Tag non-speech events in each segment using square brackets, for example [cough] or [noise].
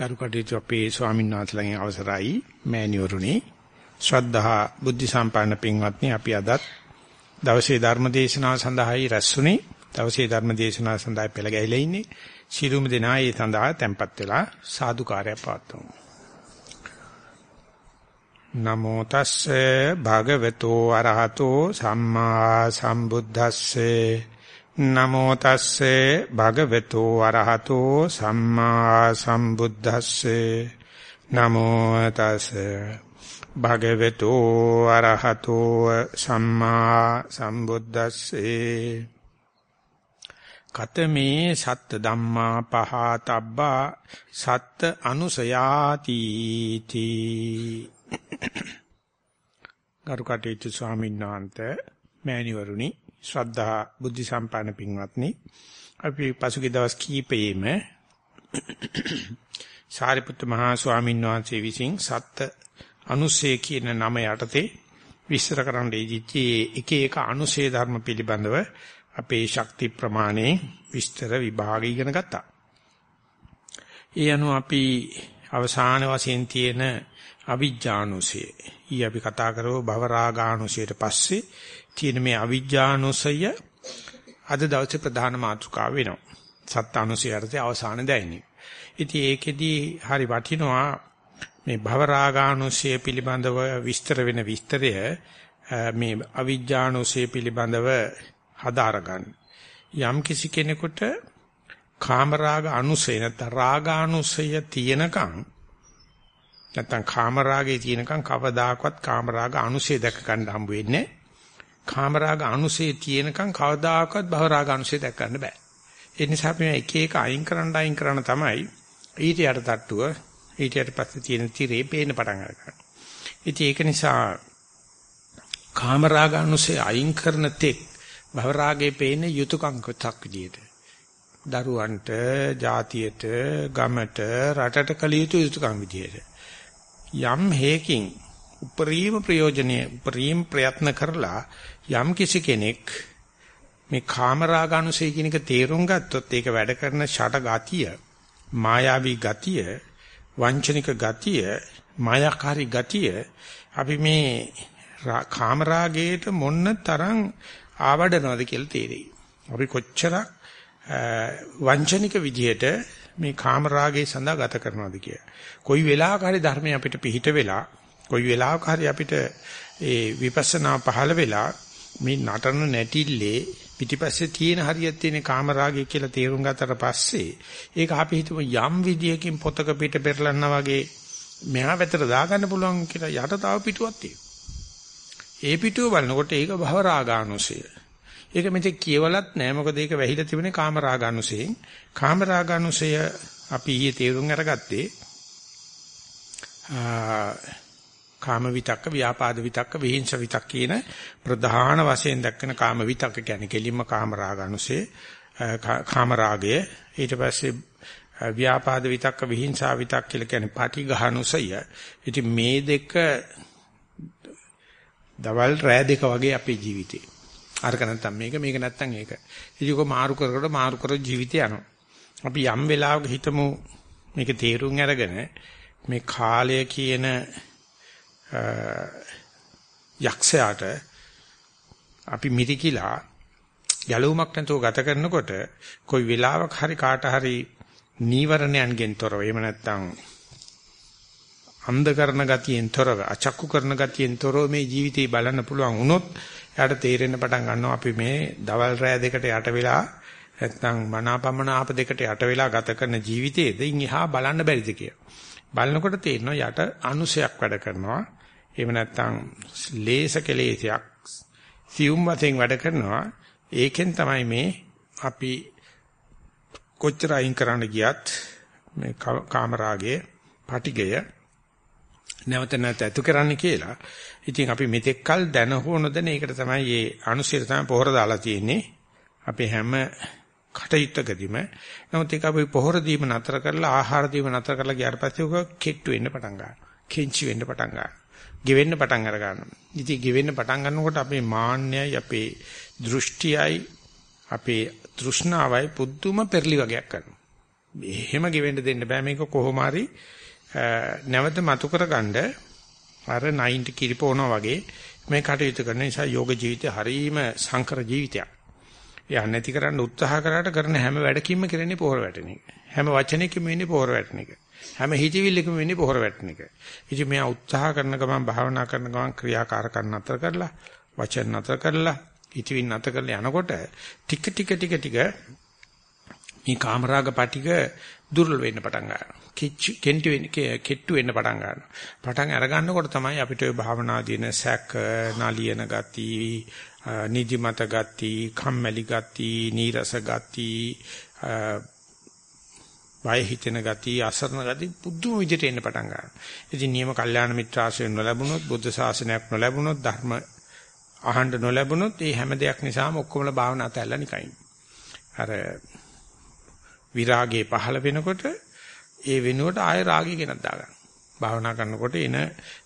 ගරු කටයුතු අපේ ස්වාමීන් වහන්සේලාගෙන් අවසරයි මෑණිවරුනි. ශ්‍රද්ධා බුද්ධ සම්පන්න පින්වත්නි අපි අදත් දවසේ ධර්ම දේශනාව සඳහායි රැස්ුනේ දවසේ ධර්ම දේශනාව සඳහා පෙළ ගැහිලා ඉන්නේ. ශිරුම දෙනා ඒ සඳහා tempත් වෙලා සාදුකාරය පවත්වමු. නමෝ තස්සේ භගවතු අරහතෝ සම්මා සම්බුද්දස්සේ. නමෝ තස්සේ භගවතු අරහතෝ සම්මා සම්බුද්දස්සේ. නමෝ තස්සේ භගවතු අරහතෝ සම්මා සම්බුද්දස්සේ. කතමේ සත්ත ධම්මා පහතබ්බා සත්ත අනුසයාති තී. ගරු කටයුතු ස්වාමීන් වහන්සේ මෑණිවරුනි ශ්‍රද්ධා බුද්ධ සම්පන්න පින්වත්නි අපි පසුගිය දවස් කීපෙෙම [coughs] සාරිපුත්ත මහා ස්වාමීන් වහන්සේ විසින් සත්ත අනුසේ කියන නම යටතේ විස්තර කරන්න දීච්චි එක එක අනුසේ ධර්ම පිළිබඳව අපේ ශක්ති ප්‍රමාණේ විස්තර විභාග ඉගෙන ගත්තා. ඒ අනුව අපි අවසාන වශයෙන් තියෙන අවිජ්ජානුසය. ඊ අපි කතා කරව භවරාගානුසයට පස්සේ තියෙන මේ අවිජ්ජානුසය අද දවසේ ප්‍රධාන මාතෘකාව වෙනවා. සත්‍යානුසය යටතේ අවසාන දැයිනේ. ඉතින් ඒකෙදි හරි වටිනවා මේ භවරාගානුසය පිළිබඳව විස්තර වෙන විස්තරය මේ අවිජ්ජානුසය පිළිබඳව හදාර ගන්න. යම් කිසි කෙනෙකුට කාමරාග අනුසය නැත්නම් රාගානුසය තියෙනකන් නැත්නම් කාමරාගේ තියෙනකන් කවදාකවත් කාමරාග අනුසය දැක ගන්න හම්බ වෙන්නේ කාමරාග අනුසය තියෙනකන් කවදාකවත් භවරාග අනුසය දැක ගන්න බෑ. ඒ නිසා අපි එක එක අයින් කරන්න අයින් කරන තමයි ඊට යට තට්ටුව ඊට යට පස්සේ තියෙන tire පේන්න පටන් ගන්නවා. ඉතින් ඒක නිසා කාමරාග අනුසය අයින් කරන තෙක් භවරාගේ පේන යුතුයකම් කොටක් විදියට. දරුවන්ට, ජාතියට, ගමට, රටට කළ යුතු යුතුයකම් විදියට. යම් හේකින් උපරිම ප්‍රයෝජනීය උපරිම ප්‍රයත්න කරලා යම් කිසි කෙනෙක් මේ කාමරාගානුසය කියන එක තේරුම් ගත්තොත් ඒක වැඩ කරන ෂට ගතිය මායාවී ගතිය වංචනික ගතිය මායාකාරී ගතිය අපි මේ කාමරාගයට මොන්න තරම් ආවඩනවද කියලා තේරෙයි. අපි කොච්චරක් වංචනික විදියට මේ කාමරාගයේ සඳහා ගත කරනවද කියලා. කොයි වෙලාවක හරි ධර්මය අපිට පිහිට වෙලා කොයි වෙලාවක හරි අපිට ඒ විපස්සනා පහළ වෙලා මේ නටන නැටිල්ලේ පිටිපස්සේ තියෙන හරියක් තියෙන කාමරාගය කියලා තේරුම් ගත්තට පස්සේ ඒක අපි හිතමු යම් විදියකින් පොතක පිට පෙරලන්නා වගේ මෙහා පැත්තට දාගන්න පුළුවන් කියලා යට තව පිටුවක් තියෙනවා. ඒ පිටුව බලනකොට ඒක භව රාගානුසය. ඒක මෙතේ කියවලත් නෑ මොකද ඒක වැහිලා තිබුණේ කාම රාගානුසයෙන්. කාම රාගානුසය අපි ඊයේ තේරුම් අරගත්තේ කාම විතක්ක, ව්‍යාපාද විතක්ක, විහිංස විතක්ක කියන ප්‍රධාන වශයෙන් දක්වන කාම විතක්ක කියන්නේ කෙලින්ම කාම රාගානුසේ කාම රාගය ඊට පස්සේ ව්‍යාපාද විතක්ක, විහිංසා විතක්ක කියලා කියන්නේ පාටිඝානුසය. ඉතින් මේ දෙක දවල් රෑ දෙක වගේ අපේ ජීවිතේ. අරක නැත්තම් මේක මේක නැත්තම් ඒක. ඉතින් කො මාරු කර කර මාරු කර ජීවිතය යනවා. අපි යම් වෙලාවක හිතමු මේක තේරුම් අරගෙන මේ කාලය කියන යක්ෂයාට අපි මිරිකිලා යලුමක් නැතුව ගත කරනකොට કોઈ වෙලාවක හරි කාට හරි නීවරණයන්ගෙන් තොරව එහෙම නැත්නම් අන්ධ කරන ගතියෙන් තොරව අචක්කු කරන ගතියෙන් තොරව මේ ජීවිතේ බලන්න පුළුවන් වුණොත් එයාට තේරෙන්න පටන් ගන්නවා අපි මේ දවල් රෑ දෙකට යට වෙලා නැත්නම් මනාපමන ආප දෙකට යට වෙලා ගත කරන ජීවිතයේද ඉන් එහා බලන්න බැරිද කියලා. බලනකොට තේරෙනවා යට අනුසයක් වැඩ කරනවා. එහෙම නැත්නම් ලේස කෙලේසයක් සියුම් වශයෙන් වැඩ කරනවා. ඒකෙන් තමයි මේ අපි කොච්චර අයින් කරන්න ගියත් මේ කාමරාගයේ පටිගය නැවත නැවත ඇතු කරන්න කියලා. ඉතින් අපි මෙතෙක්කල් දැන හෝ නොදැන ඒකට තමයි මේ අනුශීල තමයි පොහොර දාලා තියෙන්නේ. අපේ හැම කටයුත්තකදීම නමුත් ඒක අපි පොහොර දීම නතර කරලා ආහාර දීම නතර කරලා ගියාට පස්සේ උක කෙට්ටු වෙන්න පටන් ගන්නවා. කෙන්චි වෙන්න පටන් ගන්නවා. ගෙවෙන්න පටන් අර ගන්නවා. ඉතින් ගෙවෙන්න පටන් ගන්නකොට අපේ මාන්නයයි අපේ දෘෂ්ටියයි අපේ තෘෂ්ණාවයි පුදුම පෙරලි වගේක් කරනවා. එහෙම ගෙවෙන්න දෙන්න බෑ මේක කොහොම හරි නැවත මතු කරගන්න අර 90 කිරිපෝනවා වගේ මේ කටයුතු කරන නිසා යෝග ජීවිතය හරීම සංකර ජීවිතයක්. එයා නැති කරන්න උත්සාහ කරාට කරන හැම වැඩකින්ම කරන්නේ පොහොර වැටෙන එක. හැම වචනයකින්ම වෙන්නේ පොහොර වැටෙන එක. හැම හිතවිල්ලකම වෙන්නේ පොහොර වැටෙන එක. ඉතින් මෙයා උත්සාහ කරන ගමන් භාවනා කරන ගමන් ක්‍රියාකාරකම් නතර කරලා වචන නතර කරලා හිතවින් නතර කරලා යනකොට ටික ටික ටික ටික මේ කාමරාග පටික දුර්වල වෙන්න පටන් ගන්නවා. කිච්චු කෙන්ටි වෙන්න කෙට්ටු වෙන්න පටන් ගන්නවා. පටන් අර ගන්නකොට තමයි අපිට ඔය භාවනා දින සැක, නාලියන ගති, නිදිමත ගති, කම්මැලි ගති, නීරස ගති, වය හිතෙන ගති, අසරණ ගති පුදුම විදිහට එන්න පටන් ගන්නවා. ඉතින් නියම කල්යාණ මිත්‍රාශ්‍රයෙන් නොලැබුණොත්, බුද්ධ ශාසනයක් නොලැබුණොත්, ධර්ම අහන්න නොලැබුණොත්, මේ හැම දෙයක් නිසාම ඔක්කොමලා භාවනා අතහැරලා නිකයින්. අර විරාගයේ පහළ වෙනකොට ඒ වෙනුවට ආය රාගය ගෙනත් දාගන්න. භාවනා කරනකොට එන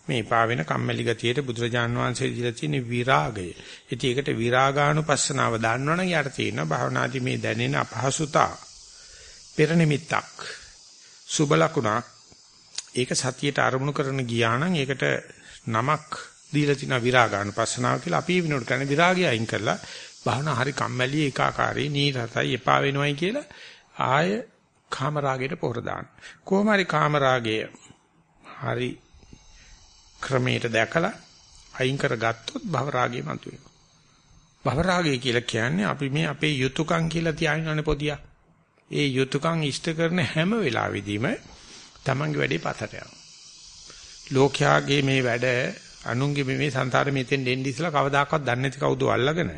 මේ පා වෙන කම්මැලි ගතියට බුදුරජාන් වහන්සේ දීලා තියෙන විරාගය. ඉතින් ඒකට විරාගානුපස්සනාව දන්නවනම් යාට තියෙනවා භාවනාදී මේ දැනෙන අපහසුතා පෙර නිමිත්තක් සුබ ලකුණක් ඒක සතියට අරමුණු කරන ගියා නම් ඒකට නමක් දීලා තිනා විරාගානුපස්සනාව කියලා අපි විනෝඩ කරන විරාගය අයින් කරලා භාවනා හරි කම්මැලි ඒකාකාරී නීරසයි එපා වෙනවයි කියලා ආය කාමරාගයට පොහොර දාන්න. කොහොම හරි කාමරාගය හරි ක්‍රමයට දැකලා අයින් කරගත්තොත් භවරාගය මතුවෙනවා. භවරාගය කියලා කියන්නේ අපි මේ අපේ යුතුයකම් කියලා තියාගෙන පොදියා. ඒ යුතුයකම් ඉෂ්ට කරන හැම වෙලාවෙදීම තමන්ගේ වැඩේ පතට යනවා. ලෝකයාගේ මේ වැඩ අනුන්ගේ මේ සංසාරෙ මෙතෙන් දෙන්න ඉස්සලා කවදාකවත් දන්නේ නැති කවුද අල්ලගෙන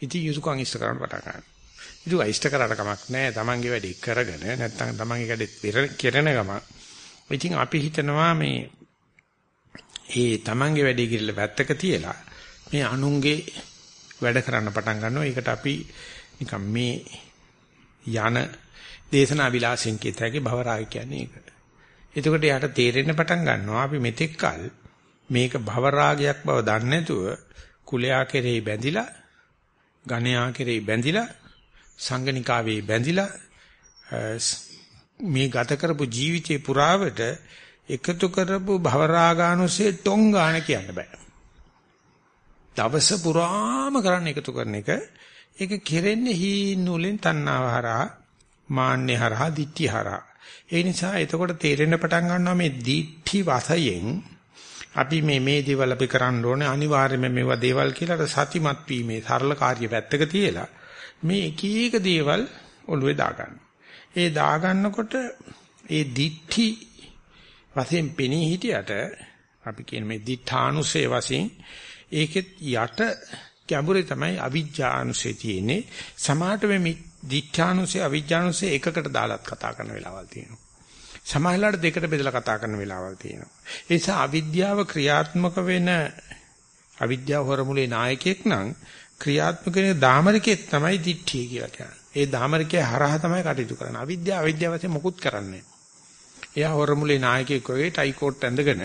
ඉතින් යුතුයකම් ඉෂ්ට කරන්න පටන් ගන්නවා. ඒක අයිෂ්ට කරාට කමක් නැහැ. Tamange වැඩේ කරගෙන නැත්නම් Tamange වැඩේ කෙරෙන ගම. ඉතින් අපි හිතනවා මේ ඒ Tamange වැඩේ කියලා වැත්තක තියලා මේ අනුන්ගේ වැඩ කරන්න පටන් ගන්නවා. ඒකට අපි නිකන් මේ යන දේශනා විලාසෙන් කියතයි භවරාග කියන්නේ ඒක. එතකොට යාට තේරෙන්න පටන් ගන්නවා අපි මෙතෙක් කල මේක භවරාගයක් බව දන්නේ නැතුව කුලයා කෙරෙහි බැඳිලා ගණයා කෙරෙහි බැඳිලා සංගනිකාවේ බැඳිලා මේ ගත කරපු ජීවිතේ පුරාවට එකතු කරපු භවරාගානුසේ ටොංගාන කියන්න බෑ. දවස පුරාම කරන්න එකතු කරන එක ඒක කෙරෙන්නේ හීනුලෙන් තණ්හාව හරහා මාන්නේ හරහා දිට්ඨි හරහා. ඒ නිසා එතකොට තේරෙන්න පටන් ගන්නවා මේ දිට්ඨි වශයෙන් අපි මේ මේ දේවල් අපි කරන්න ඕනේ අනිවාර්යයෙන්ම මේවා දේවල් කියලා සතිමත් වීමේ සරල කාර්ය පැත්තක තියලා මේ එක එක දේවල් ඔළුවේ දාගන්න. ඒ දාගන්නකොට ඒ දිඨි වශයෙන් පෙනී හිටියට අපි කියන මේ දිඨානුසේ වශයෙන් ඒකෙත් යට ගැඹුරේ තමයි අවිජ්ජානුසේ තියෙන්නේ. සමහරට මේ දිඨානුසේ අවිජ්ජානුසේ එකකට දාලත් කතා කරන වෙලාවල් තියෙනවා. සමහරලාට දෙකට බෙදලා කතා කරන වෙලාවල් තියෙනවා. ඒ නිසා අවිද්‍යාව ක්‍රියාත්මක වෙන අවිද්‍යාව හොරමුලේ නායකයෙක් නම් ක්‍රියාත්මක වෙන දාමරිකේ තමයි දිට්ඨිය කියලා කියන්නේ. ඒ දාමරිකේ හරහා තමයි කටයුතු කරන්නේ. අවිද්‍යාව අවිද්‍යාව වශයෙන් මොකුත් කරන්නේ එයා හොරමුලේ නායකයෙක් වගේ ටයි කෝට් ඇඳගෙන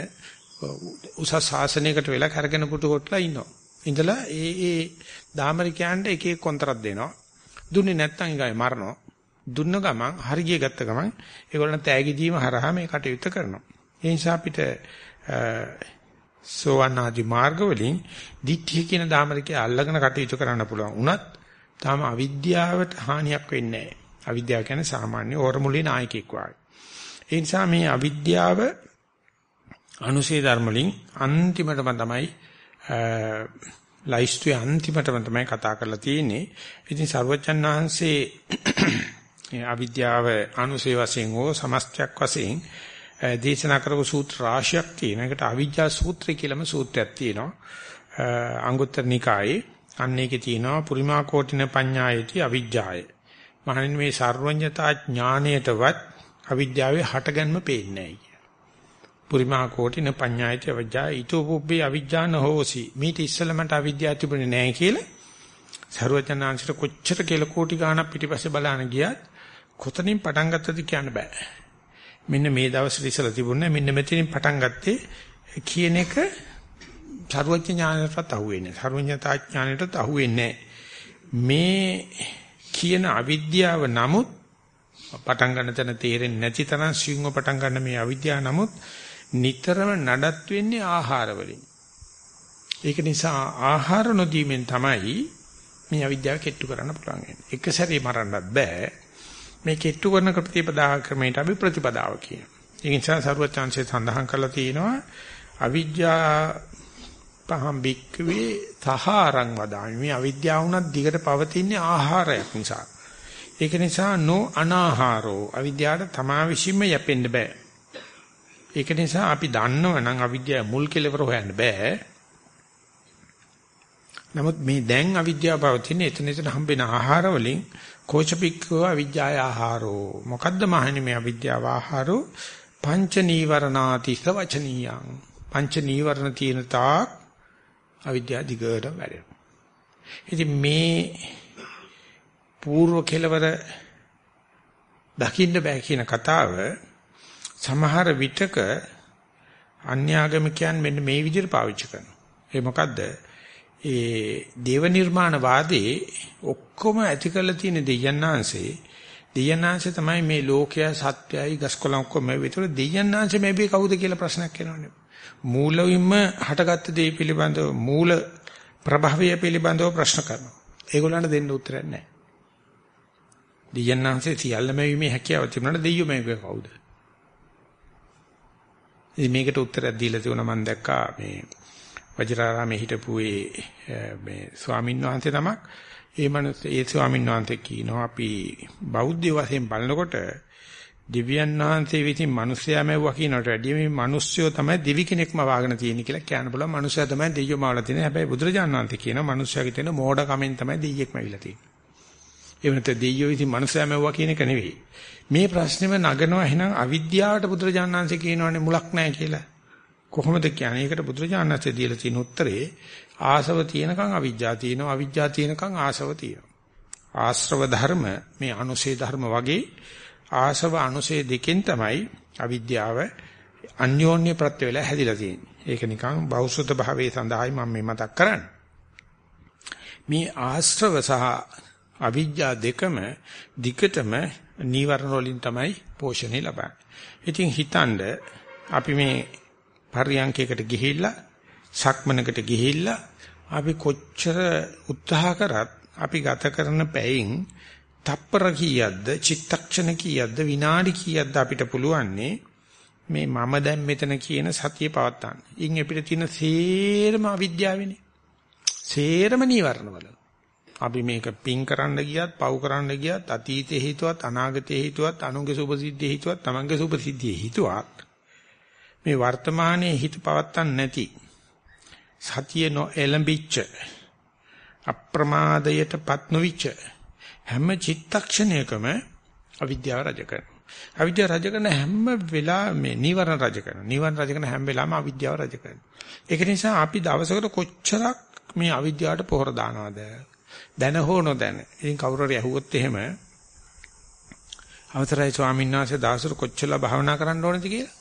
උසස් ශාසනයකට වෙලා කරගෙන පුටු කොටලා ඉන්නවා. ඉඳලා ඒ ඒ දාමරිකයන්ට එක එක කොන්තරත් දෙනවා. දුන්නේ නැත්නම් ඊගායි මරනවා. දුන්න ගමන් හරිය ගත්ත ගමන් ඒගොල්ලන් තෑගි දීම හරහා මේ කටයුත්ත කරනවා. ඒ නිසා අපිට සෝවන් ආදි මාර්ග වලින් දිට්ඨිය කියන දාමරිකය අල්ලගෙන කටයුතු කරන්න පුළුවන්. උනත් තාම අවිද්‍යාවට හානියක් වෙන්නේ නැහැ. අවිද්‍යාව කියන්නේ සාමාන්‍ය ඕරමුලේ නායකයෙක් වගේ. ඒ නිසා මේ අවිද්‍යාව අනුසේ ධර්ම වලින් අන්තිමටම තමයි ලයිස්ට්ුවේ අන්තිමටම තමයි කතා කරලා තියෙන්නේ. ඉතින් සර්වචන් වහන්සේ [clears throat] අවිද්‍යාව අනුසේ වශයෙන් හෝ සමස්තයක් වශයෙන් දේශනා කරපු සූත්‍ර රාශියක් තියෙනවා. ඒකට අවිජ්ජා සූත්‍රය කියලාම සූත්‍රයක් තියෙනවා. අංගුත්තර නිකායේ අන්න ඒකේ තියෙනවා පුරිමා කෝටින පඤ්ඤායති අවිජ්ජාය. මහණෙනි මේ සර්වඥතා ඥාණයටවත් අවිද්‍යාවේ හටගන්ම පේන්නේ නැහැ පුරිමා කෝටින පඤ්ඤායති අවිජ්ජාය ඊතෝ පුබ්බේ අවිජ්ජාන හෝසි. මීට ඉස්සෙල්ලමට අවිද්‍යාව තිබුණේ නැහැ කියලා සර්වඥාන්සිට කොච්චර කියලා කෝටි ගාණක් පිටිපස්සේ බලන්න ගියත් කොතනින් පටන් ගත්තද කියන්න බෑ. මෙන්න මේ දවස්වල ඉස්සලා තිබුණේ මෙන්න මෙතනින් පටන් ගත්තේ කියන එක සර්වඥ ඥානයටත් අහුවෙන්නේ සර්වඥතා ඥානයටත් අහුවෙන්නේ මේ කියන අවිද්‍යාව නමුත් පටන් ගන්න තැන තේරෙන්නේ නැති තරම් සිංහ පටන් ගන්න මේ අවිද්‍යාව නමුත් නිතරම නඩත් වෙන්නේ ආහාර වලින්. ඒක නිසා ආහාර නොදීමෙන් තමයි මේ අවිද්‍යාව කෙට්ටු කරන්න පුළුවන් වෙන්නේ. එක සැරේ මරන්නත් බෑ. මේ කෙට්ටු කරන ප්‍රතිපදා ක්‍රමයට අපි ප්‍රතිපදාව කියනවා. ඒ නිසා සරුවත් chance සඳහන් කරලා තියෙනවා අවිද්‍යා පහම් බික්කවේ තහාරං වදාමි. මේ අවිද්‍යාව උනත් දිගට පවතින ආහාරයක් නිසා. ඒක නිසා නෝ අනාහාරෝ අවිද්‍යාවට තමා විශ්ීම යැපෙන්න බෑ. ඒක නිසා අපි දන්නවනම් අවිද්‍යාව මුල් කෙලවර හොයන්න බෑ. නමුත් මේ දැන් අවිද්‍යාව පවතින එතන එතන හම්බෙන ආහාර වලින් කෝචපික්කෝ අවිද්‍යාය ආහාරෝ. මොකද්ද මහන්නේ මේ අවිද්‍යාව ආහාරෝ? පංච නීවරණාතිස වචනීයං. පංච නීවරණ තියෙන තාක් අවිද්‍යාව දිගට වැඩෙනවා. ඉතින් මේ పూర్ව කෙලවර දකින්න බෑ කියන කතාව සමහර විටක අන්‍යාගමිකයන් මෙන්න මේ විදිහට පාවිච්චි කරනවා. ඒ මොකද්ද? ඒ දේව නිර්මාණ වාදේ ඔක්කොම ඇති කරලා තියෙන දෙයයන්ාංශේ දෙයයන්ාංශේ තමයි මේ ලෝකය සත්‍යයි ගස්කොලන් ඔක්කොම විතර. දෙයයන්ාංශේ මේ බේ කවුද කියලා ප්‍රශ්නයක් එනවනේ. මූලින්ම හටගත්ත දේ පිළිබඳව මූල ප්‍රභවය පිළිබඳව ප්‍රශ්න කරනවා. ඒගොල්ලන්ට දෙන්න උත්තරයක් නැහැ. දෙයයන්ාංශේ සියල්ලම වීමේ හැකියාව තිබුණාට දෙයියෝ මේක කවුද? ඉතින් මේකට උත්තරයක් දීලා තියුණා මම දැක්කා මේ වජිරාරාමේ හිටපු මේ ස්වාමීන් වහන්සේ තමක්. ඒ මනස ඒ ස්වාමීන් වහන්සේ කියනවා අපි බෞද්ධ වශයෙන් බලනකොට දිව්‍යයන් වහන්සේ විසින් මිනිස්යා මැව්වා කියනට වැඩිය මේ මිනිස්සයෝ තමයි දිවි කෙනෙක්ම වාගෙන තියෙන්නේ කියලා කියන්න බලන්න මිනිස්සයා තමයි දෙයියෝ මාවලා තියෙන්නේ. හැබැයි බුදුරජාණන් වහන්සේ කියනවා මිනිස්සයාගේ තියෙන මෝඩ කමෙන් තමයි දෙයියෙක්ම ඇවිල්ලා තියෙන්නේ. ඒ වෙනත දෙයියෝ විසින් මිනිස්යා මැව්වා කියන එක නෙවෙයි. මේ ප්‍රශ්නේම නගනවා එහෙනම් අවිද්‍යාවට බුදුරජාණන් වහන්සේ කියනවානේ මුලක් නැහැ කියලා කොහොමද කියන්නේ? ඒකට බුදුරජාණන් වහන්සේ දීලා තියෙන උත්තරේ ආසව තියෙනකන් අවිජ්ජා තියෙනවා, අවිජ්ජා තියෙනකන් ආසව තියෙනවා. ආශ්‍රව ධර්ම මේ අනුසේ ධර්ම වගේ ආසව අනුසේ දෙකෙන් තමයි අවිද්‍යාව අන්‍යෝන්‍ය ප්‍රත්‍ය වේලා හැදිලා තියෙන්නේ. ඒක නිකන් බෞද්ධ භාවයේ සඳහායි මම මේ මතක් කරන්නේ. මේ ආශ්‍රව සහ අවිජ්ජා දෙකම දිගටම නීවරණ වලින් තමයි පෝෂණය ලබන්නේ. ඉතින් හිතනද අපි මේ පරියන්කයකට ගිහිල්ලා සක්මනකට ගිහිල්ලා අපි කොච්චර උත්සාහ කරත් අපි ගත කරන පැයෙන් තප්පර කීයක්ද චිත්තක්ෂණ කීයක්ද විනාඩි කීයක්ද අපිට පුළුවන්නේ මේ මම දැන් මෙතන කියන සතිය පවත්තන්න. ඉන් අපිට තියෙන සේරම අවිද්‍යාවනේ. සේරම නීවරණවල. අපි මේක පින් කරන්න ගියත්, පව් කරන්න ගියත්, අතීතේ හිතුවත්, අනාගතේ හිතුවත්, අනුන්ගේ සුභසිද්ධියේ හිතුවත්, තමන්ගේ සුභසිද්ධියේ හිතුවත් මේ වර්තමානයේ හිත පවත්තන් නැති සතිය නොඑළඹිච්ච අප්‍රමාදයටපත් නොවිච්ච හැම චිත්තක්ෂණයකම අවිද්‍යාව රජ කරනවා. අවිද්‍යාව රජ කරන හැම වෙලා මේ නිවරණ රජ කරනවා. නිවරණ රජ කරන හැම වෙලාවම අවිද්‍යාව රජ කරනවා. ඒක නිසා අපි දවසකට කොච්චරක් මේ අවිද්‍යාවට පොහොර දානවද? දැන හෝ නොදැන. ඉතින් කවුරු හරි ඇහුවොත් එහෙම අවතරයි ස්වාමීන් වහන්සේ දවසට කොච්චර භාවනා කරන්න ඕනද කියලා?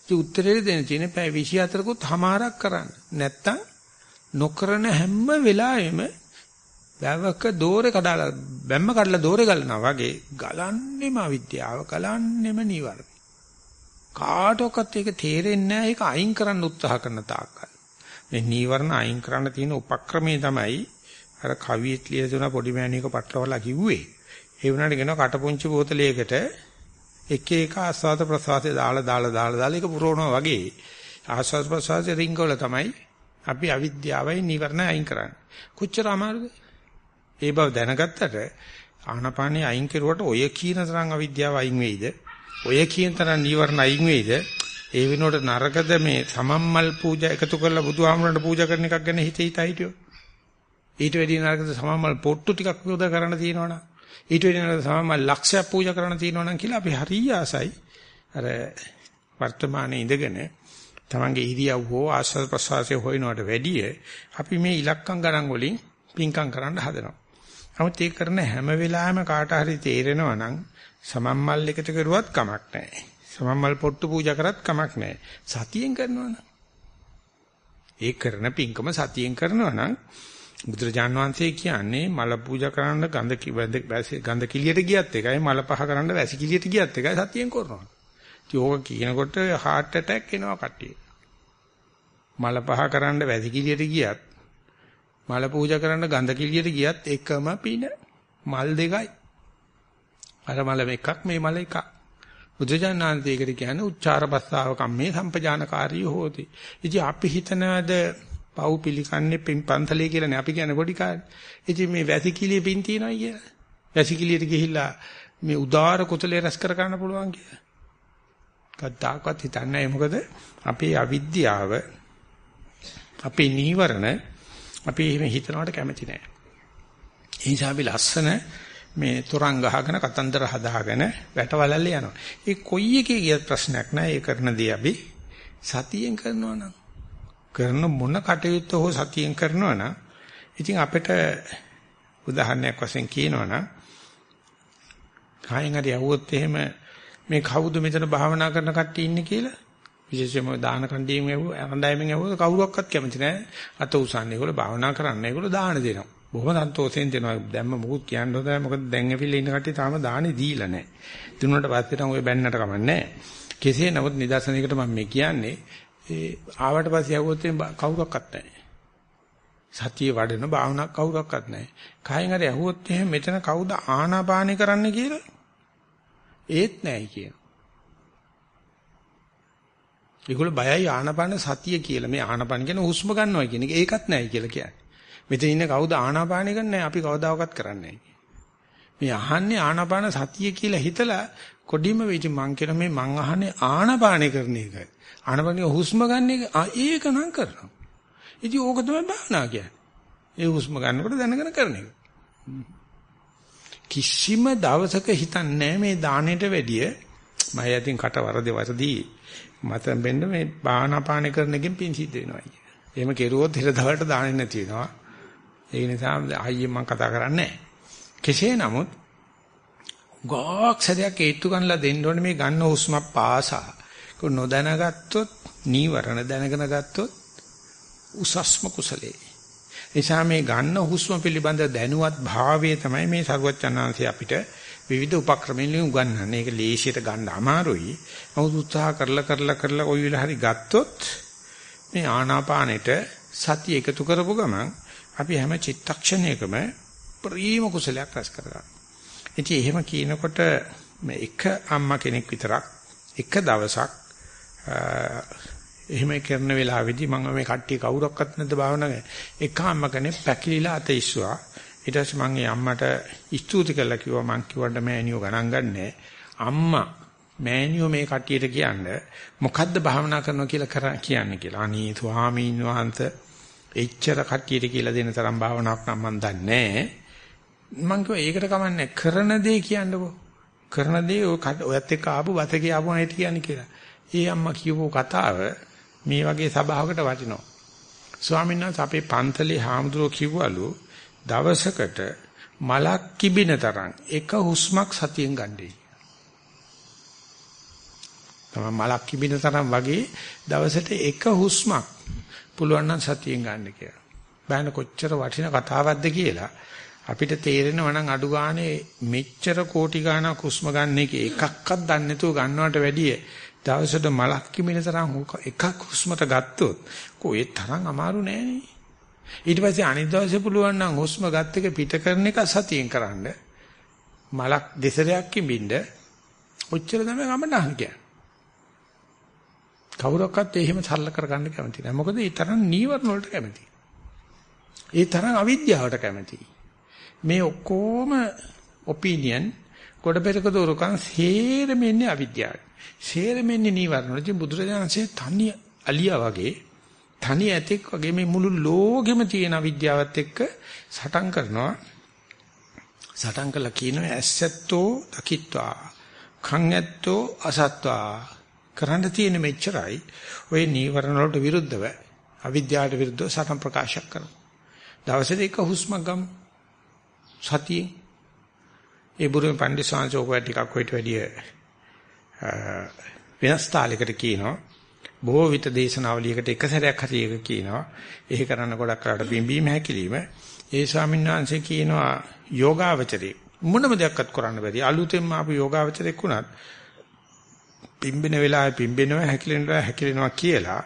ඉතින් උත්තරේ දෙන්න තියෙන පැය 24කුත් හමාරක් කරන්න. නැත්තම් නොකරන හැම වෙලාවෙම වැවක දෝරේ කඩලා බැම්ම කඩලා දෝරේ ගලනවා වගේ ගලන්නෙම අවිද්‍යාව ගලන්නෙම නිවර්ණ. කාටවත් ඒක තේරෙන්නේ නැහැ ඒක අයින් කරන්න උත්සාහ කරන තාක්කල්. මේ නීවරණ අයින් කරන්න තියෙන උපක්‍රමයේ තමයි අර කවියෙත් ලියලා දුන පොඩි මෑණියක පටලවලා කිව්වේ. ඒ වුණාට කියනවා කටපුංචි බෝතලයකට එක එක ආස්වාද ප්‍රසවාසය දාලා දාලා දාලා දාලා ඒක පුරවනවා වගේ ආස්වාද ප්‍රසවාසයේ රින්ගවල තමයි අපි අවිද්‍යාවයි නිවර්ණ අයින් කරන්නේ. කොච්චර අමාරුද? ඒ බව දැනගත්තට ආනපානිය අයින් කරුවට ඔය කියන තරම් අවිද්‍යාව අයින් වෙයිද? ඔය කියන තරම් නිවර්ණ අයින් වෙයිද? ඒ වෙනුවට නරකද මේ සමම්මල් පූජා එකතු කරලා බුදුහාමුදුරන්ට පූජා කරන එකක් ගැන හිත හිත හිටියෝ. ඊට වැඩිය නරකද සමම්මල් පොට්ටු ටිකක් යොදා කරන්න තියෙනවනේ. ඊට වෙන සමම ලක්ෂයක් පූජා කරන්න තියෙනවා නම් කියලා අපි හරිය ආසයි. අර වර්තමානයේ ඉඳගෙන තමන්ගේ ඉරියව් හෝ ආස්වාද ප්‍රසවාසය හොයනවට වැඩිය අපි මේ ඉලක්කම් ගණන් වලින් පින්කම් කරන්න හදනවා. නමුත් ඒක කරන හැම වෙලාවෙම කාට හරි තේරෙනවා නම් සමම්මල් එකට කරුවත් කමක් නැහැ. සමම්මල් පොට්ටු පූජා කරත් කමක් නැහැ. සතියෙන් කරනවා නම් ඒ කරන පින්කම සතියෙන් කරනවා නම් බුදුරජාන් වහන්සේ කියන්නේ මල පූජා කරන්න ගඳ ගඳ කිලියට ගියත් එකයි මල පහ කරන්න වැසි කිලියට ගියත් එකයි සතියෙන් කරනවා. ඉතින් ඕක කියනකොට heart attack එනවා කට්ටිය. මල පහ කරන්න වැසි කිලියට ගියත් මල පූජා කරන්න ගඳ කිලියට ගියත් එකම පින. මල් දෙකයි. අර මල එකක් මේ මල එකක්. බුදුජානනාන්තයකට කියන්නේ උච්චාර බස්සාව කම්මේ සම්පජානකාරී හෝති. ඉතින් අපි හිතනවාද පව් පිළිකන්නේ පින් පන්තලේ කියලානේ අපි කියන්නේ පොඩි කාලේ. ඉතින් මේ වැසිකිළිය පින් තියනවා කියලා. වැසිකිළියට ගිහිල්ලා මේ උදාාර කුසලයේ රැස් කර ගන්න පුළුවන් කියලා. කද්දාකවත් හිතන්නේ නැහැ. මොකද අපේ අවිද්‍යාව අපේ නීවරණ අපි එහෙම හිතනවට කැමති නැහැ. ඒ නිසා අපි ලස්සන මේ තරංග ගහගෙන කතන්දර හදාගෙන වැටවලල්ල යනවා. ඒ කොයි එකේ ගියත් ප්‍රශ්නයක් නැහැ. ඒ කරන දේ අපි සතියෙන් කරනවා නම් කරන මොන කටයුත්ත හෝ සතියෙන් කරනවා නම් ඉතින් අපිට උදාහරණයක් වශයෙන් කියනවා නම් කායෙන් හරි යවුවොත් එහෙම මේ කවුද මෙතන භාවනා කරන කට්ටිය ඉන්නේ කියලා? විශේෂයෙන්ම දාන කණ්ඩියම යවුව අරණ්ඩායමෙන් යවුව කවුරක්වත් කැමති නැහැ. අත උසන්නේ ඒගොල්ලෝ භාවනා කරන්නේ ඒගොල්ලෝ දාන දෙනවා. බොහොම සන්තෝෂයෙන් දෙනවා. දැම්ම මොකුත් කියන්න හොඳ නැහැ. මොකද දැන් ඇවිල්ලා ඉන්න කට්ටිය තාම දානේ දීලා නැහැ. දුන්නාට පස්සේ නම් ඔය බැන්නට කමන්නේ කෙසේ නමුත් නිදර්ශනයකට මම මේ කියන්නේ ඒ ආවට පස්සේ යවුවොත් කවුරක්වත් නැහැ. සතිය වඩන භාවනාවක් කවුරක්වත් නැහැ. කයෙන් හරි ඇහුවොත් එහෙම මෙතන කවුද ආනාපානෙ කරන්න කියලා ඒත් නැහැ කියන. ඒගොල්ලෝ බයයි ආනාපාන සතිය කියලා. මේ ආනාපාන කියන හුස්ම ගන්නවා කියන එක ඒකත් නැහැ කියලා කියන්නේ. මෙතන ඉන්න කවුද ආනාපානෙ කරන්නේ අපි කවදාකවත් කරන්නේ නැහැ. මේ අහන්නේ ආනාපාන සතිය කියලා හිතලා කොඩිම වෙච්ච මං කියන මේ මං අහන්නේ ආනාපානෙ කරන එකයි. ආනපනිය හුස්ම ගන්න එක ඒක නම් කරනවා. ඉතින් ඕක තමයි භාවනා කියන්නේ. ඒ හුස්ම ගන්නකොට දැනගෙන කරන එක. කිසිම දවසක හිතන්නේ මේ දාණයට වැඩිය මම යතින් කට වරදේ වසදී මත බෙන්න මේ භාවනා පාන කරන එකෙන් පින් සිද්ධ වෙනවා කිය. එහෙම කෙරුවොත් හිර දවල්ට දාන්නේ නැති වෙනවා. ඒ නිසා අයියෙන් මම කතා කරන්නේ කෙසේ නමුත් ගොක් සදයක් ඒත්තු ගන්නලා දෙන්න ඕනේ මේ ගන්න හුස්ම පාසා නොදැනගත්තොත් නීවරණ දැනගෙන ගත්තොත් උසස්ම කුසලේ. එනිසා මේ ගන්න හුස්ම පිළිබඳ දැනුවත් භාවය තමයි මේ සරුවචනාංශي අපිට විවිධ උපක්‍රමයන් උගන්වන්නේ. ඒක ලේසියට ගන්න අමාරුයි. නමුත් උත්සාහ කරලා කරලා කරලා කොයි වෙලාව හරි ගත්තොත් මේ ආනාපානෙට සතිය එකතු කරපු ගමන් අපි හැම චිත්තක්ෂණයකම ප්‍රීම කුසලයක් රැස් කරගන්නවා. ඉතින් එහෙම කියනකොට මේ එක අම්මා කෙනෙක් විතරක් එක දවසක් එහෙම කරන වෙලාවේදී මම මේ කට්ටිය කවුරක්වත් නැද්ද භාවනාව එකම කෙනෙක් පැකිලිලා අත ඉස්සුවා ඊට පස්සේ මම ඒ අම්මට ස්තුති කළා කිව්වා මං කිව්වට මෑණියෝ ගණන් ගන්නෑ. අම්මා මෑණියෝ මේ කට්ටියට කියන්නේ මොකද්ද භාවනා කරනවා කියලා කියන්නේ කියලා. අනේ ස්වාමීන් වහන්සේ එච්චර කට්ටියට කියලා දෙන තරම් භාවනාවක් නම් මන් දන්නේ මං කිව්වා ඒකට කමන්නේ කරන දේ කියන්නකෝ කරන දේ ඔයත් එක්ක ආපු බතකේ ආපු අයට කියන්නේ කියලා ඒ අම්මා කියපු කතාව මේ වගේ සභාවකට වටිනවා. ස්වාමීන් වහන්සේ අපේ පන්තලේ හාමුදුරුවෝ කිව්වලු දවසකට මලක් කිබින තරම් එක හුස්මක් සතියෙන් ගන්නයි. තමයි මලක් කිබින තරම් වගේ දවසට එක හුස්මක් පුළුවන් නම් සතියෙන් ගන්න කියලා. බෑන කොච්චර වටින කතාවක්ද කියලා අපිට තේරෙනවා නම් අඩු ගානේ මෙච්චර කෝටි ගාණක් හුස්ම ගන්න එක එකක්වත් දන්නේ නැතුව ගන්නවට වැඩිය දවසට මලක් කිමින තරම් එකක් හුස්මට ගත්තොත් කොයි තරම් අමාරු නෑනේ. ඊට පස්සේ අනිත් දවසේ පුළුවන් නම් හුස්ම ගත් එක පිට කරන එක සතියෙන් කරන්න. මලක් දෙසරයක් කිමින්ද ඔච්චර තමයි ගමනහන් කියන්නේ. කවුරක්වත් එහෙම සරල කරගන්න කැමති නැහැ. මොකද ඒ තරම් නීවරණ වලට කැමති. ඒ තරම් අවිද්‍යාවට කැමති. මේ ඔක්කොම ඔපිනියන් කොට පෙරක දොරකන් හේරෙම ඉන්නේ අවිද්‍යාවයි. සේරෙන්නේ නීවරණ වල. ඉතින් බුදුරජාණන්සේ තනි අලියා වගේ තනි ඇතෙක් වගේ මේ මුළු ලෝකෙම තියෙන අවිද්‍යාවත් එක්ක සටන් කරනවා. සටන් කළා කියනවා ඇස්සැත්තෝ දකිත්වා කන් ඇත්තෝ අසත්වා කරන්න තියෙන මෙච්චරයි. ওই නීවරණ වලට විරුද්ධව අවිද්‍යාවට විරුද්ධව සටන් ප්‍රකාශ කරනවා. දවසට එක හුස්මක් ගමු. සතියේ. ඒ බුරුමේ පණ්ඩිත සාංශෝක ටිකක් හොයිට වැඩිය වෙනස් තාලයකට කියනවා. බොහෝ විට දේශනාවලියකට එක සැරයක් හරි එක කියනවා. එහෙ කරන්න ගොඩක් කරලා බිම්බීම හැකිලිම. ඒ ස්වාමීන් වහන්සේ කියනවා යෝගාවචරේ. මොනම දෙයක්වත් කරන්න බැරි. අලුතෙන්ම ආපු යෝගාවචරෙක් වුණත් පිම්බෙන වෙලාවේ පිම්බෙනවා හැකිලෙන වෙලාවේ හැකිලෙනවා කියලා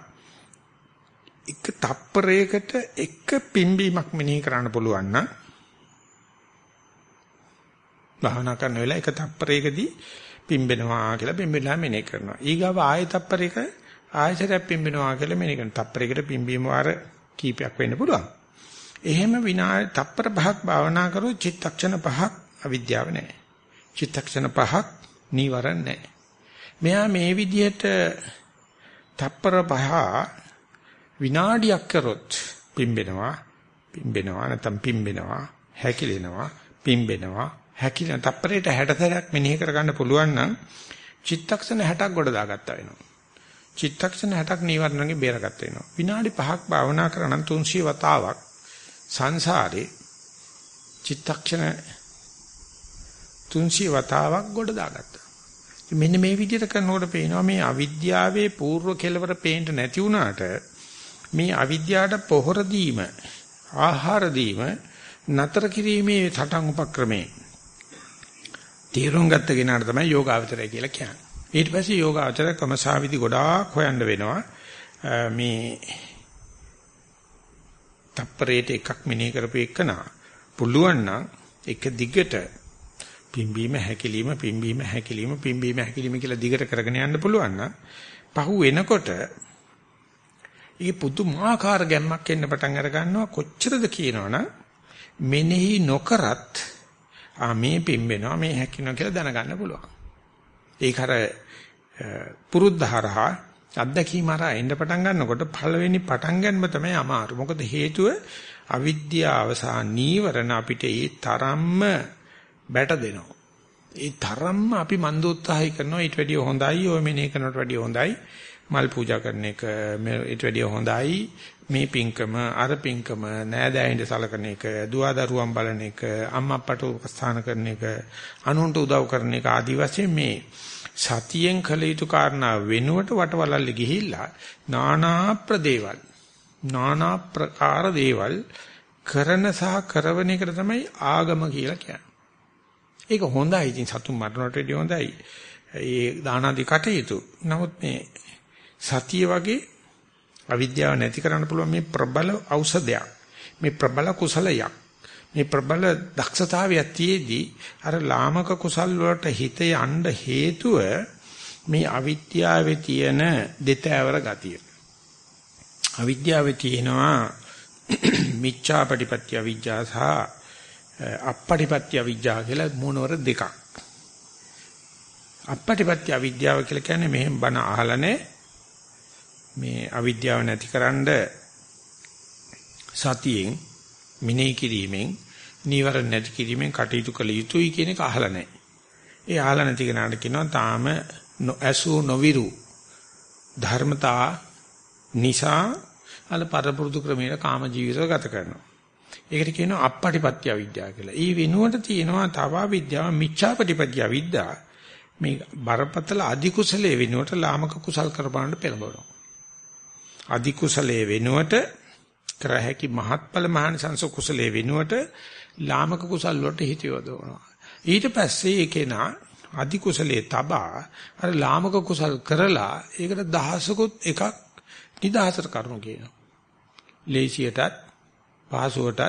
එක තප්පරයකට එක පිම්බීමක් මෙනෙහි කරන්න පුළුවන් නම් භාවනා කරන වෙලාව එක තප්පරයකදී පිම්බෙනවා කියලා පිම්බෙලා මෙනෙහි කරනවා. ඊගාව ආයෙ තප්පරයක ආයෙසරයක් පිම්බෙනවා කියලා මෙනෙහි කරනවා. තප්පරයකට පිම්බීම වාර කීපයක් වෙන්න පුළුවන්. එහෙම විනාඩි තප්පර පහක් භාවනා කරොත් චිත්තක්ෂණ පහක් අවිද්‍යාව නැහැ. චිත්තක්ෂණ පහක් නීවරණ නැහැ. මෙයා මේ විදිහට තප්පර පහ විනාඩියක් කරොත් පිම්බෙනවා පිම්බෙනවා නැත්නම් පිම්බෙනවා හැකිලෙනවා පිම්බෙනවා හැකිලෙන තප්පරයට 60 සැරයක් මෙනෙහි කරගන්න පුළුවන් නම් චිත්තක්ෂණ 60ක් ගොඩ දාගත්තා වෙනවා. චිත්තක්ෂණ 60ක් නීවරණගෙන් බේරගත්ත වෙනවා. විනාඩි 5ක් භාවනා කරන 300 වතාවක් සංසාරේ චිත්තක්ෂණ 300 වතාවක් ගොඩ දාගත්තා. මෙන්න මේ විදිහට කරනකොට පේනවා මේ අවිද්‍යාවේ పూర్ව කෙලවර පේන්න නැති වුණාට මේ අවිද්‍යාවට පොහොර දීම ආහාර දීම නතර කිරීමේ සටන් උපක්‍රමේ තීරුම් ගත්ත කෙනාට තමයි යෝගාවචරය කියලා කියන්නේ. ඊට පස්සේ යෝගාවචර ක්‍රමසාවිදි ගොඩාක් හොයන්න වෙනවා. මේ තප්පරේට එකක් මෙනෙහි කරපු එකනා පුළුවන් නම් එක දිගට පිම්බීම හැකිලිම පිම්බීම හැකිලිම පිම්බීම හැකිලිම කියලා දිගට කරගෙන යන්න පුළුවන් නම් පහු වෙනකොට ඊ පුදුමාකාර ගැම්මක් එන්න පටන් අර ගන්නවා කොච්චරද කියනවනම් මෙනෙහි නොකරත් ආ මේ පිම්බෙනවා මේ හැකිනවා කියලා දැනගන්න පුළුවන්. ඒක අර පුරුද්දහරහා අත්දැකීම හරහා එන්න පටන් ගන්නකොට පළවෙනි පටන් ගන්නම තමයි අමාරු. මොකද හේතුව අවිද්‍යාව සහ නීවරණ අපිට ඒ තරම්ම බැට දෙනවා. ඒ තරම්ම අපි මන්දෝත්සාහය කරනවා ඊට වැඩිය හොඳයි ඔය මෙනේ කරනට වැඩිය හොඳයි මල් පූජා කරන එක ඊට වැඩිය හොඳයි මේ පින්කම අර පින්කම නෑදෑයින්ට සලකන එක දුවා දරුවන් බලන එක අම්මා අප්පට උපස්ථාන කරන එක අනුන්ට උදව් කරන එක ආදී වශයෙන් මේ සතියෙන් කළ යුතු කාරණා වෙනුවට වටවලල්ලි ගිහිල්ලා නානා ප්‍රදේවල් නානා ප්‍රකාර දේවල් කරන සහ කරවන එකට තමයි ආගම කියලා කියන්නේ. ඒක හොඳයි ඉතින් සතුන් මරණට වඩා හොඳයි. ඒ දානාදී කටයුතු. නමුත් මේ සතිය වගේ අවිද්‍යාව නැති කරන්න පුළුවන් මේ ප්‍රබල ඖෂධයක්. මේ ප්‍රබල කුසලයක්. මේ ප්‍රබල දක්ෂතාවයක් තියේදී අර ලාමක කුසල් වලට හිත යන්න හේතුව මේ අවිද්‍යාවේ තියෙන දෙතෑවර ගතිය. අවිද්‍යාවේ තියෙනවා [clears throat] මිච්ඡාපටිපත්‍ය අවිජ්ජා සහ අපපටිපත්‍ය අවිජ්ජා කියලා මොනවර දෙකක්. අපපටිපත්‍ය අවිද්‍යාව කියලා කියන්නේ මෙහෙම බණ අහලා මේ අවිද්‍යාව නැතිකරන්න සතියෙන් මිනේ කිරීමෙන් නීවරණ නැති කිරීමෙන් කටයුතු කළ යුතුයි කියන එක අහලා නැහැ. ඒ අහලා නැති කෙනාට කියනවා තාම ඇසු නොවිරු ධර්මතා නිසා අල පරපුරුදු ක්‍රමයට කාම ජීවිත ගත කරනවා. ඒකට කියනවා අපපටිපත්‍ය අවිද්‍යාව කියලා. ඊ වෙනුවට තියෙනවා තව අවිද්‍යාව මිච්ඡාපටිපත්‍ය අවිද්‍යාව. මේ බරපතල අධි කුසලයේ වෙනුවට ලාමක කුසල් කරපාන්න පෙළඹවනවා. අධි කුසලයේ වෙනුවට කර හැකි මහත්ඵල මහානිසංස කුසලයේ වෙනුවට ලාමක කුසල් වලට හිත යොදවනවා. ඊට පස්සේ ඒකේනා අධි කුසලයේ තබා අර ලාමක කුසල් කරලා ඒකට දහසකුත් එකක් නිදහසට කරුණු කියනවා. ලේසියටත් පහසුවටත්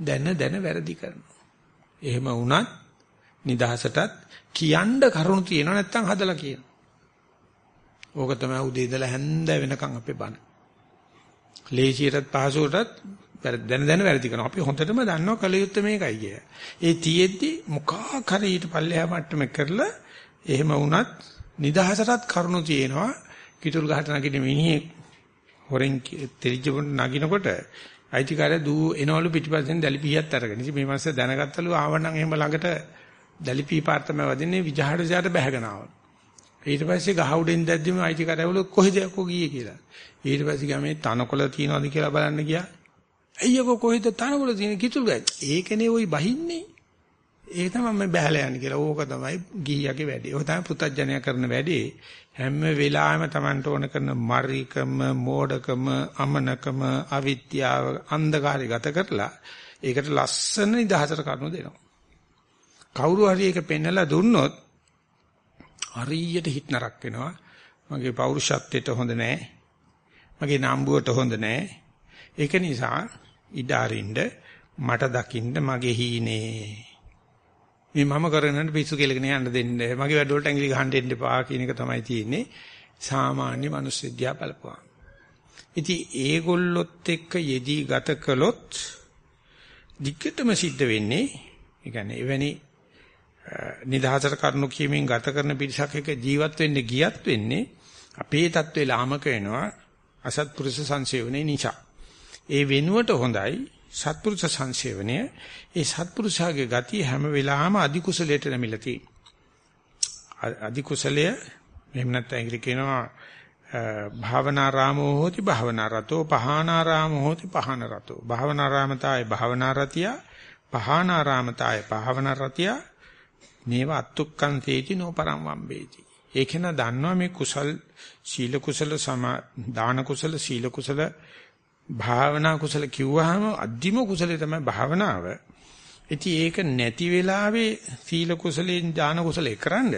දැන දැන වැරදි කරනවා. එහෙම වුණත් නිදහසටත් කියන්න කරුණු තියෙනවා නැත්තම් හදලා කියනවා. ඕක තමයි උදේ ඉඳලා හැන්ද වෙනකන් අපේ බණ. ලේසියටත් පහසුවටත් දැන දැන වැරදි කරනවා. අපි හොඳටම දන්නවා කලියුත් මේකයි කිය. ඒ තියෙද්දි මොකක් හරි ඊට පල්ලෙහා මට්ටමේ කරලා එහෙම වුණත් නිදහසටත් කරුණු තියෙනවා. කිතුල් ගහට නගින මිනිහෙක් හොරෙන් තෙලිජ්ජපොට නගිනකොට අයිතිකාරය දූ එනවලු පිටිපස්සෙන් දැලිපියක් අරගෙන. ඉතින් මේ මාසේ දැනගත්තලු ආවනම් එහෙම ළඟට දැලිපි පාර තමයි වදින්නේ විජහඩ ජාට බැහැගෙන ආවලු. ඊට පස්සේ ගහ උඩින් දැද්දිම අයිතිකාරයවලු කොහෙද යකෝ ගියේ කියලා. ඊට පස්සේ ගමේ තනකොළ තියනවාද කියලා බලන්න ගියා. අයියෝ කොහෙද තනකොළ තියෙන කිතුල් ගයි. ඒකනේ ওই බහින්නේ. ඒ තමයි මම බැහැලා යන්නේ කියලා. ඕක තමයි ගිහියගේ වැඩේ. ඕක තමයි පුත්තජනයා කරන වැඩේ. හැම වෙලාවෙම Tamanට ඕන කරන මරිකම, මෝඩකම, අමනකම, අවිද්‍යාව, අන්ධකාරය ගත කරලා ඒකට ලස්සන නිදහසට කරුණු දෙනවා. කවුරු හරි ඒක පෙන්නලා දුන්නොත් හරියට හිට නරක් වෙනවා. මගේ පෞරුෂත්වයට හොඳ නැහැ. මගේ නම්බුවට හොඳ නැහැ. ඒක නිසා ඉඩාරින්න මට දකින්න මගේ හීනේ. මේ මම කරනට පිස්සු කෙලගෙන යන්න දෙන්න. මගේ වැඩවලට ඇඟිලි ගහන්න දෙන්න එපා කියන එක තමයි තියෙන්නේ. සාමාන්‍ය මිනිස් විද්‍යාව බලපුවා. ඉතින් ඒගොල්ලොත් එක්ක යෙදී ගත කළොත් දිග්ගටම සිද්ධ වෙන්නේ ඒ කියන්නේ එවැනි නිදහසට කරුණු කීමෙන් ගත කරන පිරිසක් එක්ක ජීවත් වෙන්න ගියත් වෙන්නේ අපේ தત્ත්වේ ලාමක වෙනවා අසත්පුරුෂ සංසේවනේ නිසා. ඒ වෙනුවට හොඳයි සත්පුරුෂ සංසේවනය. ඒ සත්පුරුෂාගේ ගතිය හැම වෙලාවෙම අධි කුසලයට නැමිලා තියෙනවා. අධි කුසලය එහෙම නැත්නම් ඉංග්‍රීසි කියනවා භාවනාරාමෝ හෝති භාවනාරතෝ පහානාරාමෝ හෝති පහනරතෝ භාවනාරාමතාය භාවනාරතිය පහානාරාමතාය පහවනරතිය මේව අත්තුක්කං තේති නොපරම් වම්බේති ඒකේන දන්නවා මේ කුසල් සීල කුසල සම දාන කුසල සීල කුසල භාවනා කුසල කිව්වහම අද්දිම කුසලේ තමයි භාවනාව. ඉතින් ඒක නැති වෙලාවේ සීල කුසලෙන් ඥාන කුසලේ කරන්න.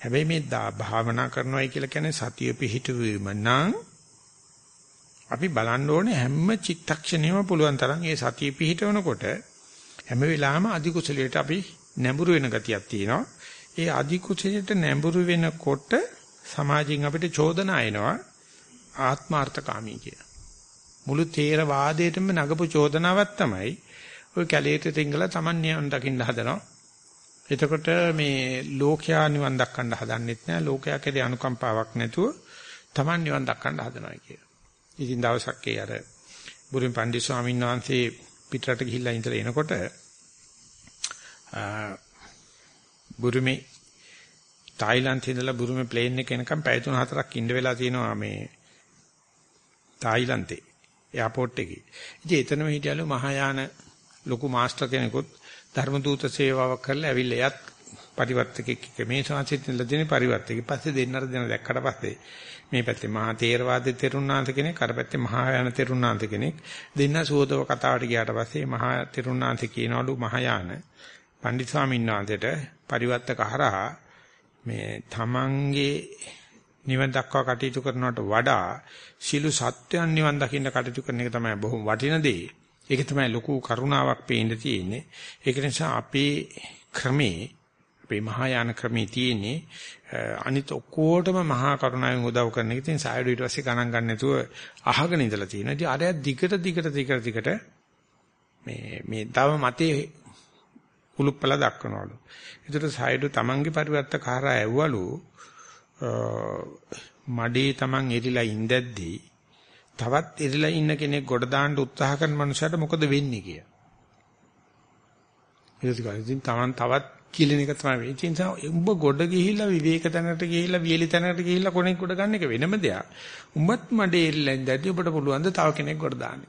හැබැයි මේ භාවනා කරනවායි කියලා කියන්නේ සතිය පිහිටුවීම නම් අපි බලන්න ඕනේ හැම චිත්තක්ෂණයම පුළුවන් තරම් ඒ සතිය පිහිටවනකොට හැම වෙලාවෙම අධි කුසලයට අපි නැඹුරු වෙන ගතියක් තියෙනවා. ඒ අධි කුසලයට නැඹුරු වෙනකොට සමාජයෙන් අපිට චෝදනා එනවා ආත්මార్థකාමී කියලා. මුළු තේරවාදයටම නගපු චෝදනාවක් තමයි ওই කැලේට තින්ගලා Taman නිවන් දකින්න හදනවා. එතකොට මේ ලෝකයා නිවන් දක්කන්න හදන්නෙත් නෑ ලෝකයා කෙරේ අනුකම්පාවක් නැතුව Taman නිවන් දක්කන්න හදනවා කියලා. ඉතින් දවසක් ඒ අර බුරින් පන්දි ස්වාමීන් වහන්සේ පිටරට ගිහිල්ලා ඉඳලා එනකොට බුරුමේ තායිලන්තේ ඉඳලා බුරුමේ ප්ලේන් එක එනකම් පැය 3-4ක් ඉඳ වෙලා තියෙනවා මේ තායිලන්තේ. එයාපෝට් එකේ. ඉතින් එතනම හිටියලු මහායාන ලොකු මාස්ටර් කෙනෙකුත් ධර්ම දූත සේවාවක් කරලා ඇවිල්ලා එයත් පරිවර්තකෙක් මේ සංසිද්ධිය ලැබෙන පරිවර්තකෙක්. පස්සේ දෙන්නර දෙන දැක්කට පස්සේ මේ පැත්තේ මහා තේරවාදී තෙරුණාන්ත කෙනෙක් අර පැත්තේ මහායාන තෙරුණාන්ත කෙනෙක් දෙන්න සුවදව කතාවට ගියාට පස්සේ මහා තෙරුණාන්ත කියනවලු මහායාන පණ්ඩිත ස්වාමීන් වහන්සේට පරිවර්තක හරහා මේ තමන්ගේ නිවන් දක්වා කටයුතු කරනවට වඩා සිළු සත්‍යයන් නිවන් දකින්න කටයුතු කරන එක තමයි බොහොම වටින දේ. ඒක තමයි ලොකු කරුණාවක් පේන්න තියෙන්නේ. ඒක නිසා අපේ ක්‍රමේ අපේ මහායාන ක්‍රමේ තියෙන්නේ අනිත් ඔක්කොටම මහා කරුණාවෙන් උදව් කරන එක. ඉතින් සායඩු ඊට පස්සේ ගණන් ගන්න නැතුව අහගෙන ඉඳලා තියෙනවා. ඉතින් අරය දිගට දිගට දිගට දිගට මේ මේ තව මතේ උලුප්පල දක්වනවලු. ඒතර සායඩු තමන්ගේ පරිවර්තකාරය ඇව්වලු මඩේ Taman එරිලා ඉඳද්දී තවත් එරිලා ඉන්න කෙනෙක් ගොඩ දාන්න උත්සාහ කරන මනුස්සයට මොකද වෙන්නේ කිය. ඉතින් Taman තවත් කිලින එක තමයි වෙන්නේ. ඒ නිසා උඹ ගොඩ ගිහිල්ලා විවේක තැනකට ගිහිල්ලා වියලි තැනකට ගිහිල්ලා කොනෙක් ගොඩ ගන්න එක වෙනම දෙයක්. උඹත් මඩේ එරිලා ඉඳද්දී ඔබට පුළුවන් ද තව කෙනෙක් ගොඩ දාන්න.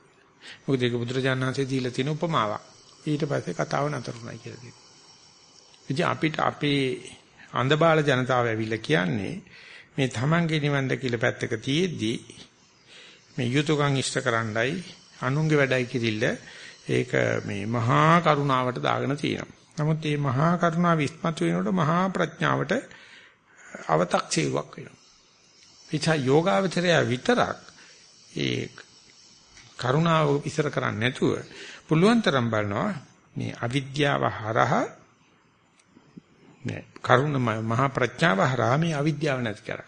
මොකද ඒක බුදුරජාණන් වහන්සේ දීලා තියෙන උපමාවක්. ඊට පස්සේ කතාව නතරුණයි කියලා කියනවා. ඉතින් අපිට අපේ අන්ධබාල ජනතාව ඇවිල්ලා කියන්නේ මේ තමන්ගේ නිවන්ද කියලා පැත්තක තියෙද්දි මේ යුතුයකම් ඉෂ්ට කරන්නයි අනුන්ගේ වැඩයි කිරිල්ල ඒක මේ මහා කරුණාවට දාගෙන තියෙනවා. නමුත් මේ මහා කරුණාව විස්මතු වෙනකොට මහා ප්‍රඥාවට අව탁සීවක් වෙනවා. පිටා යෝගාවචරය විතරක් ඒ කරුණාව ඉස්සර කරන්නේ නැතුව පුළුවන් තරම් බලනවා මේ අවිද්‍යාව හරහා නෑ කරුණ මහා ප්‍රඥාව හරහා මේ අවිද්‍යාව නැති කරා.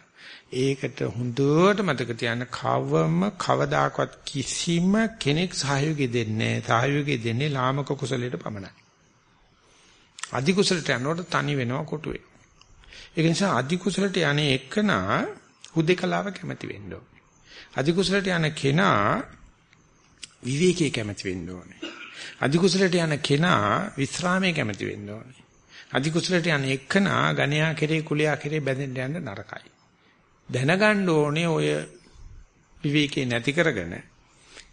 ඒකට හොඳට මතක තියාගන්න කවම කවදාකවත් කිසිම කෙනෙක් සහයෝගය දෙන්නේ නැහැ. සහයෝගය දෙන්නේ ලාමක කුසලයට පමණයි. අධි කුසලට යනකොට තනි වෙනවා කොටුවේ. ඒක නිසා අධි කුසලට යන්නේ එක්කනා හුදේකලාව කැමති වෙන්න ඕනේ. අධි කුසලට යන කෙනා විවේකයේ කැමති වෙන්න ඕනේ. අධි කුසලට යන කෙනා විස්රාමයේ කැමති වෙන්න ඕනේ. අධි කුසලට යන එක්කනා ගණයා කෙරේ කුලයා කෙරේ බැඳෙන්න යන්න නරකයි. දැනගන්න ඕනේ ඔය විවේකේ නැති කරගෙන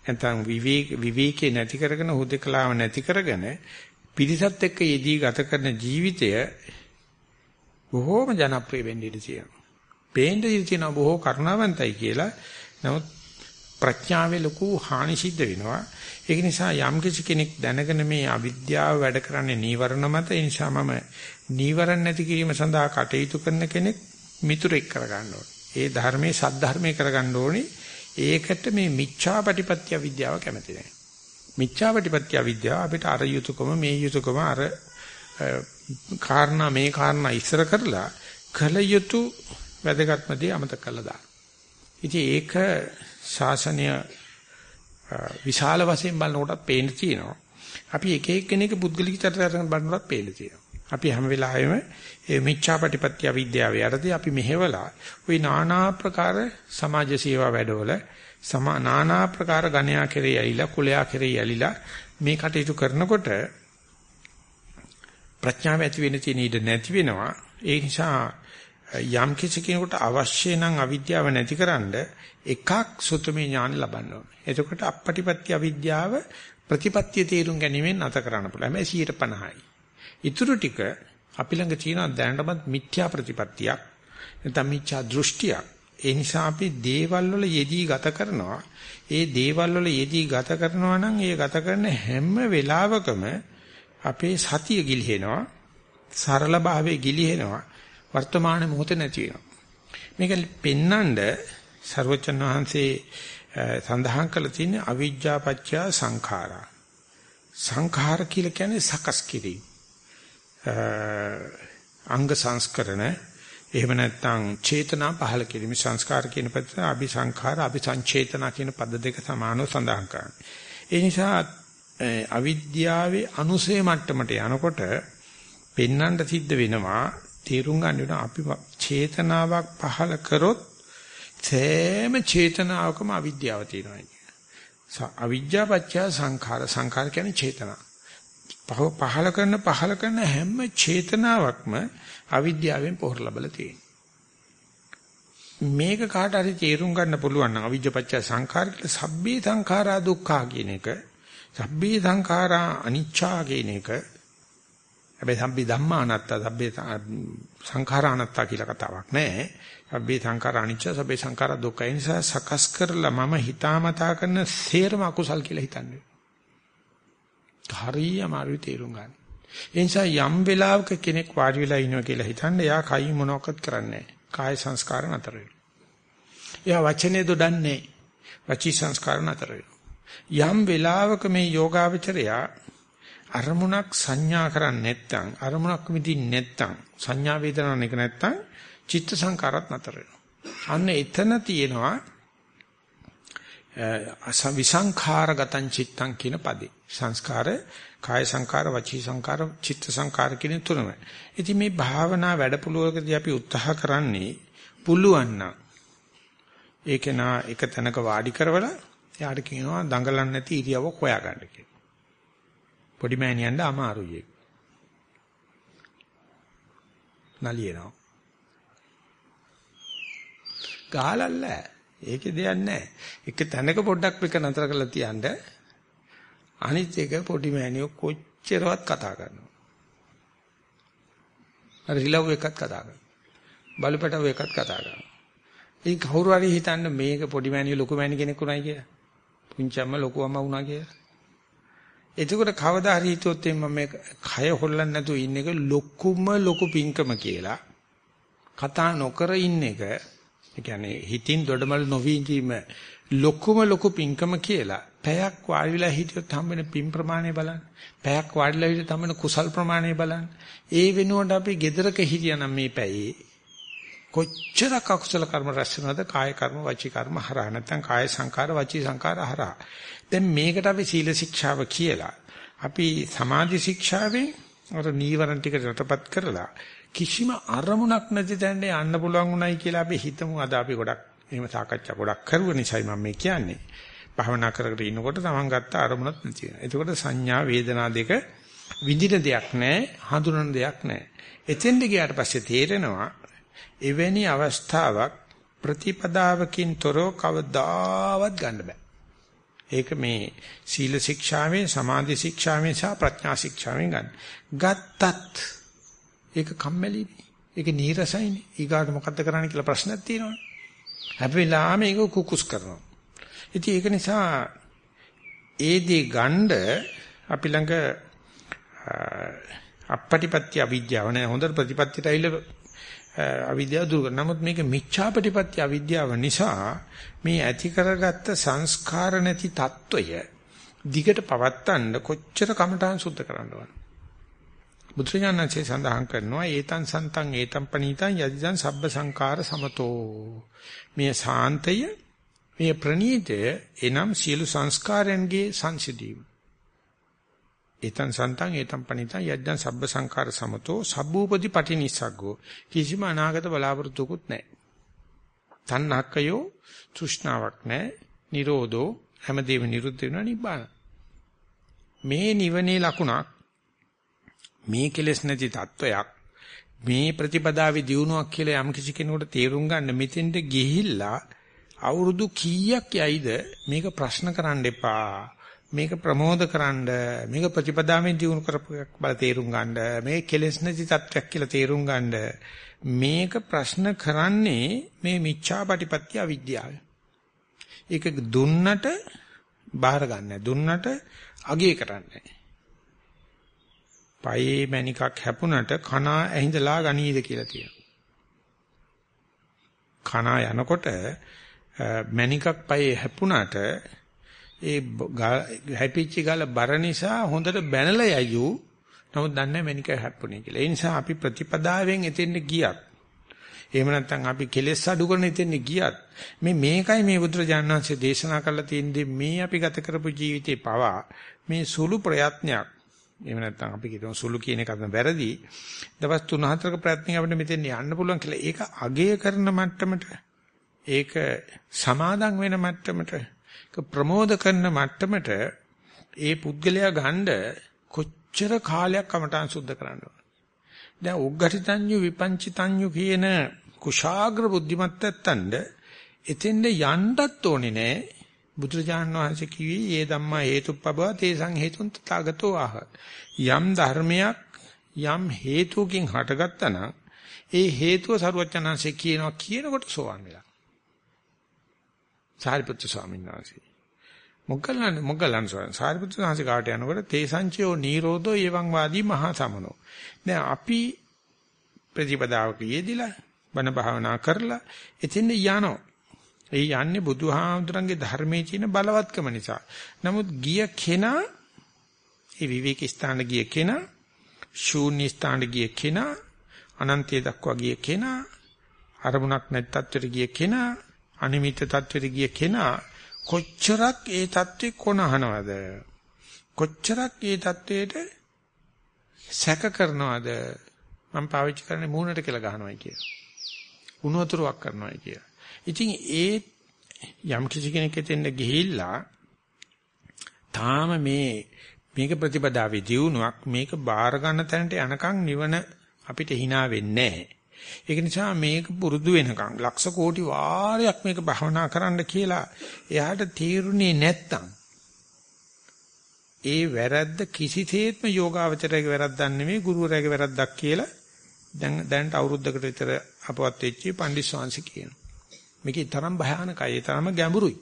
නැත්නම් විවේක විවේකේ නැති කරගෙන හුදකලාව නැති කරගෙන පිරිසත් එක්ක යෙදී ගත කරන ජීවිතය බොහෝම ජනප්‍රිය වෙන්න ඉඩ තියෙනවා. පේන්න ඉඩ තියෙනවා බොහෝ කරුණාවන්තයි කියලා. නමුත් ප්‍රඥාවේ ලොකු හානි සිද්ධ වෙනවා. ඒක නිසා යම් කිසි කෙනෙක් දැනගෙන මේ අවිද්‍යාව වැඩ කරන්නේ නීවරණ මත ඒ නිසා මම නීවරණ නැති කිරීම සඳහා කටයුතු කරන කෙනෙක් මිතුරෙක් කරගන්න ඕනේ. ඒ ධර්මයේ සද්ධර්මයේ කරගන්න ඕනේ. ඒකට මේ මිච්ඡාපටිපත්‍ය විද්‍යාව කැමති නැහැ. මිච්ඡාපටිපත්‍ය විද්‍යාව අපිට අර යුතුයකම මේ යුතුයකම අර කාරණා මේ කාරණා ඉස්සර කරලා කල යුතු වැදගත්ම දේ අමතක කළා දාන්න. ඉතින් ඒක ශාසනය විශාල වශයෙන් බලනකොටත් පේන්න තියෙනවා. අපි එක එක්කෙනෙක් පුද්ගලික චරිතයන් බලනකොටත් පේන්න තියෙනවා. අපි හැම වෙලාවෙම මේ මිච්ඡාපටිපත්‍ය අවිද්‍යාව යටතේ අපි මෙහෙवला ওই নানা ප්‍රකාර සමාජ සේවා වැඩවල සමා নানা ප්‍රකාර ගණයා කෙරේ ඇලිලා කුලයා කෙරේ ඇලිලා මේ කටයුතු කරනකොට ප්‍රඥාව ඇති වෙන තියෙන ඉඩ නැති වෙනවා. ඒ නිසා යම් කිසි කෙනෙකුට අවශ්‍ය නම් අවිද්‍යාව නැතිකරන්න එකක් සුතමේ ඥාන ලබන්න ඕනේ. එතකොට අපපටිපත්‍ය අවිද්‍යාව ප්‍රතිපත්‍ය තේරුම් ගැනීමෙන් නැත කරන්න පුළුවන්. හැබැයි 150යි. ඊටු ටික අපි ළඟ තියෙන දැනටමත් මිත්‍යා ප්‍රතිපත්තියක් නැත්නම් මිත්‍යා දෘෂ්ටියක්. ඒ නිසා අපි දේවල් වල යෙදී ගත කරනවා. ඒ දේවල් වල යෙදී ගත කරනවා නම් ඒ ගත කරන හැම වෙලාවකම අපේ සතිය ගිලිහෙනවා. සරල භාවයේ ගිලිහෙනවා. වර්තමාන මොහොතේ නැති වෙනවා. මේක පෙන්නඳ ਸਰවචන් වහන්සේ සඳහන් කළ තියෙන අවිජ්ජා පත්‍ය සංඛාරා. සංඛාර කියලා කියන්නේ සකස් කිරීම. අංග සංස්කරණ එහෙම නැත්නම් චේතනා පහල කිරීම සංස්කාර කියන පැත්ත අභි සංඛාර අභි සංචේතනා කියන පද දෙක සමානව සඳහන් කරන්නේ. ඒ නිසා අවිද්‍යාවේ අනුසය මට්ටමට යනකොට පෙන්වන්න සිද්ධ වෙනවා තේරුම් ගන්න වෙනවා අපි චේතනාවක් පහල කරොත් සෑම චේතනාවකම අවිද්‍යාව තියෙනවා කියන්නේ. අවිද්‍යාව පත්‍ය සංඛාර සංඛාර කියන්නේ චේතනා. පහල කරන පහල කරන හැම චේතනාවක්ම අවිද්‍යාවෙන් පොහොර ලැබලා තියෙනවා. මේක කාට හරි තේරුම් ගන්න පුළුවන් නම් අවිජ්ජ පත්‍ය සංඛාර කියලා සබ්බේ සංඛාරා දුක්ඛා කියන එක සබ්බේ සංඛාරා අනිච්චා කියන එක හැබැයි සම්පි ධම්මා අනත්තා සබ්බේ සංඛාරා අනත්තා කියලා කතාවක් නැහැ. සබ්බේ සංඛාරා අනිච්ච සබ්බේ සංඛාරා දුක්ඛ. ඒ නිසා සකස් කරලා මම හිතාමතා කරන සේරම අකුසල් කියලා හිතන්නේ. හරිය අමාරුයි තේරුම් ගන්න. ඒ නිසා යම් වෙලාවක කෙනෙක් වාඩි වෙලා ඉනවා කියලා හිතන්නේ එයා කයි මොනවක්වත් කරන්නේ නැහැ. කාය සංස්කාර නතර වෙනවා. එයා වචනේ දොඩන්නේ වචී සංස්කාර නතර වෙනවා. යම් වෙලාවක මේ යෝගාවචරයා අරමුණක් සංඥා කරන්නේ නැත්නම් අරමුණක් විදිහින් නැත්නම් සංඥා වේදනා එක නැත්නම් චිත්ත සංකාරات නතර වෙනවා. අන්න එතන තියෙනවා විසංඛාරගතං චිත්තං කියන පදේ. සංස්කාර කාය සංකාර වචී සංකාර චිත්ත සංකාර කියන තුනම. ඉතින් මේ භාවනා වැඩපිළිවෙලකදී අපි උත්සාහ කරන්නේ පුළුවන් නම් ඒක නා එක තැනක වාඩි කරවලා එයාට කියනවා දඟලන්නේ නැති ඉරියව්වක් හොයාගන්න කියලා. පොඩි මෑණියන්ට අමාරුයි ඒක. නලියනවා. ගාලල්ල. ඒකේ දෙයක් නැහැ. එක තැනක පොඩ්ඩක් එක නතර කරලා තියන්න. අනිත් එක පොඩි මෑණියෝ කොච්චරවත් කතා කරනවා. අර රිලව් එකත් කතා කරනවා. බලපටව එකත් කතා කරනවා. ඒ කවුරු හරි හිතන්න මේක පොඩි මෑණියෝ ලොකු මෑණි කෙනෙක් උනායි කියලා. පුංචම්ම ලොකු අම්මා වුණා කියලා. එතකොට කවදා හරි හිතුවොත් මම මේ කය හොල්ලන්නේ නැතුව ඉන්න එක ලොකුම ලොකු පිංකම කියලා කතා නොකර ඉන්න එක. ඒ කියන්නේ හිතින් දොඩමල් නොවීම ලොකුම ලොකු පිංකම කියලා. පැයක් වාඩි වෙලා හිටියොත් හම්බෙන පින් ප්‍රමාණය බලන්න. පැයක් වාඩිලා හිටියොත් හම්බෙන කුසල් ප්‍රමාණය බලන්න. ඒ වෙනුවට අපි gedaraක හිටියනම් මේ පැයේ කොච්චරක් අකුසල කර්ම රැස් වෙනවද? කාය කර්ම වචී කර්ම හරහා. නැත්නම් කාය සංකාර වචී සංකාර හරහා. දැන් මේකට අපි සීල ශික්ෂාව කියලා අපි සමාධි ශික්ෂාවෙන් අර නීවරණ ටික රටපත් කරලා කිසිම අරමුණක් නැති තැනට යන්න පුළුවන් උනායි කියලා අපි හිතමු. අද අපි ගොඩක් එහෙම සාකච්ඡා ගොඩක් කරුව නිසායි මම මේ කියන්නේ. භවනා කරගෙන ඉන්නකොට තමන් ගත්ත අරමුණක් නැති වෙනවා. එතකොට සංඥා වේදනා දෙක විඳින දෙයක් නැහැ හඳුනන දෙයක් නැහැ එතෙන්ද ගියාට පස්සේ තේරෙනවා එවැනි අවස්ථාවක් ප්‍රතිපදාවකින් තොරව කවදාවත් ගන්න බෑ. ඒක මේ සීල ශික්ෂාවෙන් සමාධි ශික්ෂාවෙන් සහ ප්‍රඥා ශික්ෂාවෙන් ගන්න. ගත්තත් ඒක කම්මැලිනේ. ඒක නීරසයිනේ. ඊගාට මොකද්ද කරන්න කියලා ප්‍රශ්නක් තියෙනවනේ. හැබැයි ලාම ඒක කුකුස් කරනවා. ඉතින් ඒක නිසා ඒ දේ ගණ්ඩ අපි ළඟ අපපටිපත්‍ය අවිද්‍යාව නෑ හොඳ ප්‍රතිපත්තියට ඇවිල්ලා අවිද්‍යාව දුරු කරනවා. නමුත් මේක මිච්ඡාපටිපත්‍ය අවිද්‍යාව නිසා මේ ඇති කරගත්ත සංස්කාර නැති తত্ত্বය දිගට පවත්තන්න කොච්චර කමඨාන් සුද්ධ කරන්නවද? බුදුරජාණන්සේ සඳහන් කරනවා ඒතං සන්තං ඒතං පනීතං යදිදං සබ්බ සංකාර සමතෝ. මේ සාන්තය මේ ප්‍රණීතය එනම් සියලු සංස්කාරයන්ගේ සංසිඳීම. ඒතං සන්තං ඒතං පනිතං යද්දං සබ්බ සංඛාර සමතෝ සබ්බූපති පටිනිස්සග්ගෝ කිසිම අනාගත බලාපොරොත්තුකුත් නැහැ. තණ්හක්කයෝ තෘෂ්ණාවක් නැහැ. නිරෝධෝ හැමදේම නිරුද්ධ වෙනවා නිබ්බාන. මේ නිවනේ ලකුණක් මේ කෙලෙස් නැති තත්වයක් මේ ප්‍රතිපදාවේ දියුණුවක් කියලා යම් කිසි කෙනෙකුට තේරුම් ගන්න මෙතෙන්ට ගිහිල්ලා අවුරුදු කීයක් යයිද මේක ප්‍රශ්න කරන්න එපා මේක ප්‍රමෝද කරන්න මේක ප්‍රතිපදාවෙන් දිනු කරපුවක් බල තේරුම් ගන්න මේ කෙලෙස් නැති තත්වයක් කියලා තේරුම් ගන්න මේක ප්‍රශ්න කරන්නේ මේ මිච්ඡාපටිපත්‍ය අවිද්‍යාව. ඒක දුන්නට බාහිර ගන්න දුන්නට අගේ කරන්නේ. පයේ මණිකක් හැපුණට කනා ඇහිඳලා ගනීද කියලා තියෙනවා. කනා යනකොට මණිකක් පයේ හැපුණට ඒ හැපිච්ච ගල බර නිසා හොඳට බැනලා යයු. නමුත් දන්නේ මැනික හැප්පුණේ කියලා. ඒ නිසා අපි ප්‍රතිපදාවෙන් එතෙන්ට ගියත් එහෙම නැත්නම් අපි කෙලෙස් අඩු කරන එතෙන්ට ගියත් මේ මේකයි මේ බුදුරජාණන් වහන්සේ දේශනා කරලා තියෙන්නේ මේ අපි ගත කරපු ජීවිතේ පවා මේ සුළු ප්‍රයත්නයක් එහෙම නැත්නම් අපි කියමු සුළු කියන එක තමයි වැරදි. දවස් 3-4ක ප්‍රයත්නයක් අපිට මෙතෙන් යන්න පුළුවන් කියලා ඒක අගය කරන මට්ටමට ඒක සමාදම් වෙන මට්ටමට ප්‍රමෝද කරන මට්ටමට ඒ පුද්ගලයා ගහනද කොච්චර කාලයක් කමටහන් සුද්ධ කරන්න ඕන. දැන් උග්ගටිතඤ්ඤු විපංචිතඤ්ඤු කියන කුශාග්‍ර බුද්ධිමත් ඇත්තන්ද එතෙන්ද යන්නත් ඕනේ නෑ. බුදුරජාණන් වහන්සේ කිව්වේ "ඒ ධම්මා හේතුප්පබව තේසං හේතුන් තථාගතෝ ආහ." යම් ධර්මයක් යම් හේතුකින් හටගත්තා නම් ඒ හේතුව සරුවචනංශේ කියනවා කියනකොට සෝවන් වෙලා. සාරිපුත්‍ර ස්වාමීන් වහන්සේ. මොග්ගලන් මොග්ගලන් සාරිපුත්‍ර ස්වාමීන් කාට යනකොට තේසංචයෝ නිරෝධෝ එවං වාදී මහා සමනෝ. දැන් අපි ප්‍රතිපදාවක යෙදිලා බණ භාවනා කරලා එතින් යනවා. ඒ යන්නේ බුදුහාමුදුරන්ගේ ධර්මයේ තියෙන බලවත්කම නිසා. නමුත් ගිය කෙනා ඒ විවේක ස්ථාන ගිය කෙනා ශූන්‍ය ස්ථාන ගිය කෙනා අනන්තය දක්වා ගිය කෙනා අරමුණක් නැත් තත්ත්වයට ගිය කෙනා අනිමිත්‍ය தത്വෙට ගිය කෙනා කොච්චරක් ඒ தત્ත්වෙ කොනහනවද කොච්චරක් ඒ தത്വෙට සැක කරනවද? මම පාවිච්චි කරන්නේ මූණට කියලා ගහනවායි කියලා. උණු වතුරක් කරනවායි කියලා. ඉතින් ඒ යම් කිසි කෙනෙක් එතෙන්ද ගිහිල්ලා තාම මේ මේක ප්‍රතිපදාවේ දියුණුවක් මේක බාර ගන්න තැනට යනකම් නිවන අපිට hina වෙන්නේ නැහැ. ඒක නිසා මේක පුරුදු වෙනකන් ලක්ෂ කෝටි වාරයක් මේක භවනා කරන්න කියලා එයාට තීරුනේ නැත්තම් ඒ වැරද්ද කිසිසේත්ම යෝගාවචරයේ වැරද්දක් නෙමෙයි ගුරුවරයාගේ වැරද්දක් කියලා දැන් දැනට අවුරුද්දකට විතර අපවත් වෙච්ච පණ්ඩිත් ස්වාමීන් කියනවා. මේකේ තරම් භයානකයි, තරම් ගැඹුරුයි.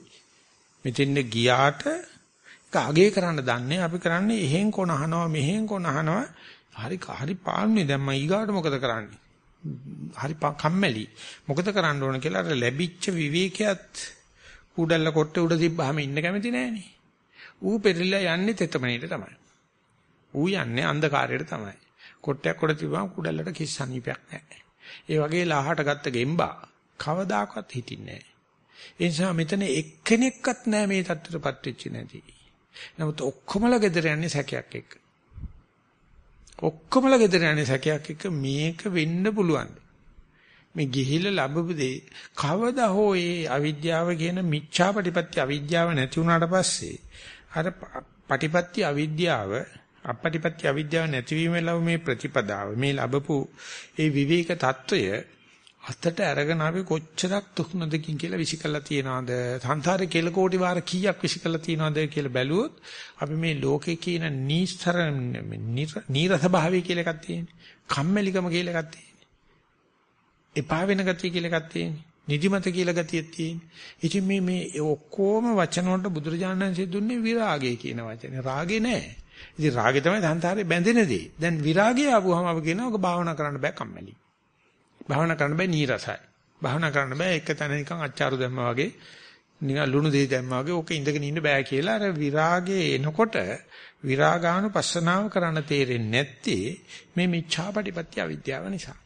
මෙතෙන්ද ගියාට ඒක අගේ කරන්න දන්නේ අපි කරන්නේ එහෙන් කොන අහනවා මෙහෙන් කොන අහනවා හරි හරි පාන්නේ දැන් මම ඊගාට මොකද කරන්නේ හරි කම්මැලි. මොකද කරන්න ඕන කියලා අර ලැබිච්ච විවේකයක් කුඩල්ල කොට්ටේ උඩ තිබ්බහම ඉන්න කැමති නෑනේ. ඌ පෙරලිලා යන්නේ තෙතමනේට තමයි. ඌ යන්නේ අන්ධකාරයට තමයි. කොට්ටයක් උඩ තිබ්බම කුඩල්ලට කිසි සනීපයක් නෑ. ඒ වගේ ලාහට ගත්ත ගෙම්බා කවදාකවත් හිටින්නේ නෑ. ඒ නිසා මෙතන එක්කෙනෙක්වත් නෑ මේ தත්තරපත් වෙච්ච නැති. නමුත් ඔක්කොමලා ගෙදර යන්නේ සැකයක් එක්ක. ඔක්කොමලා ගෙදර යන්නේ සැකයක් එක්ක මේක වෙන්න පුළුවන්. මේ ගිහිල්ලා ලැබපු දේ කවදා හෝ ඒ අවිද්‍යාව කියන මිච්ඡා ප්‍රතිපත්ති අවිද්‍යාව නැති වුණාට පස්සේ අර ප්‍රතිපත්ති අවිද්‍යාව අපටිපත්‍ය අවිද්‍යාව නැතිවීම ලැබ මේ ප්‍රතිපදාව මේ ලැබපු ඒ විවේක తত্ত্বය අතට අරගෙන අපි කොච්චරක් දුක් නොදකින් කියලා විසිකලා තියනවද සංසාරේ කෙල කෝටි වාර කීයක් විසිකලා තියනවද කියලා බැලුවොත් අපි මේ ලෝකේ කියන නීස්තර නීරස භාවය කියලා එකක් තියෙනවා කම්මැලිකම කියලා එකක් තියෙනවා එපා වෙන ගතිය කියලා එකක් තියෙනවා නිදිමත කියලා ගතියක් තියෙන්නේ. ඉතින් මේ මේ ඔක්කොම වචන වලට බුදුරජාණන් වහන්සේ දුන්නේ විරාගය කියන වචනේ. රාගේ නෑ. ඉතින් රාගේ තමයි සංසාරේ බැඳෙන දේ. දැන් විරාගය ආවම අපි කියනවා ඔක භාවනා කරන්න බෑ කම්මැලි. භාවනා කරන්න බෑ නීරසයි. භාවනා කරන්න බෑ එක තැන නිකන් අච්චාරු දැම්මා වගේ නිකන් ලුණු දෙහි දැම්මා වගේ ඕක ඉඳගෙන ඉන්න බෑ කියලා අර විරාගේ එනකොට විරාගානුපස්සනාව කරන්න තේරෙන්නේ නැත්තේ මේ මිච්ඡාපටිපත්‍ය අවිද්‍යාව නිසා.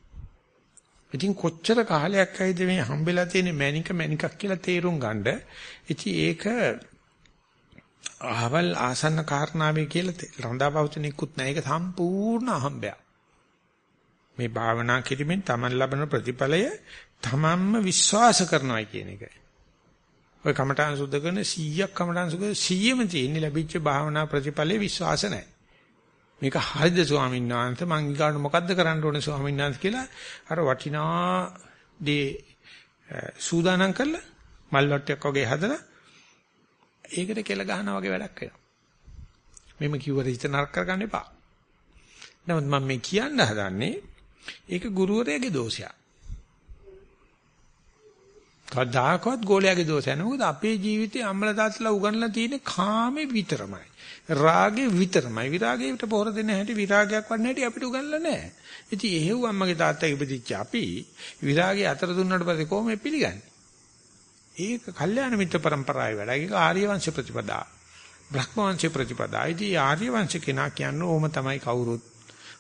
ඉතින් කොච්චර කාලයක් ඇයිද මේ හම්බෙලා තියෙන මැනික මැනිකක් කියලා තේරුම් ගන්නද? ඉතින් ඒක අහවල් ආසන්න කාරණාවේ කියලා රඳාපවතිනෙකුත් නැහැ. ඒක සම්පූර්ණ අහම්බයක්. මේ භාවනා කිරීමෙන් Taman ලබන ප්‍රතිඵලය තමන්ම විශ්වාස කරනවා කියන එක. ඔය කමඨාන් සුද්ධ කරන 100ක් කමඨාන් සුද්ධ 100ම තියෙන්නේ ලැබිච්ච භාවනා ප්‍රතිඵලයේ විශ්වාස නැහැ. මේක හරිද ස්වාමීන් වහන්සේ මං ඊගාට මොකද්ද කරන්න ඕනේ ස්වාමීන් වහන්සේ කියලා අර වටිනා දේ සූදානම් කරලා මල් වට්ටියක් වගේ හදලා ඒකට කෙල ගහනවා වගේ වැඩක් වෙනවා. මෙහෙම කිව්වට හිත නරක කරගන්න එපා. නමුත් මම මේ කියන්න හදන්නේ ඒක ගුරුවරයාගේ දෝෂයක්. කවදාකවත් ගෝලයාගේ දෝෂය නෙවෙයි. මොකද අපේ ජීවිතේ අම්මලා තාත්තලා උගන්ලා තියෙන කාමේ විතරමයි. රාගේ විතරමයි. විරාගයට පොහොර දෙන්න හැටි විරාගයක් වන්න හැටි අපිට උගන්ලා නැහැ. ඉතින් එහෙව් අම්මගේ තාත්තගේ ඉපදිච්ච අපි විරාගය අතර දුන්නාට පස්සේ කොහොමද පිළිගන්නේ? ඒක කල්යාණ මිත්‍ර પરම්පරාවේ වැඩ. ඒක ආර්ය වංශ ප්‍රතිපදා. බ්‍රහ්ම වංශ ප්‍රතිපදා. ඉතින් ආර්ය වංශ කෙනා කියන්නේ ඕම තමයි කවුරුත්.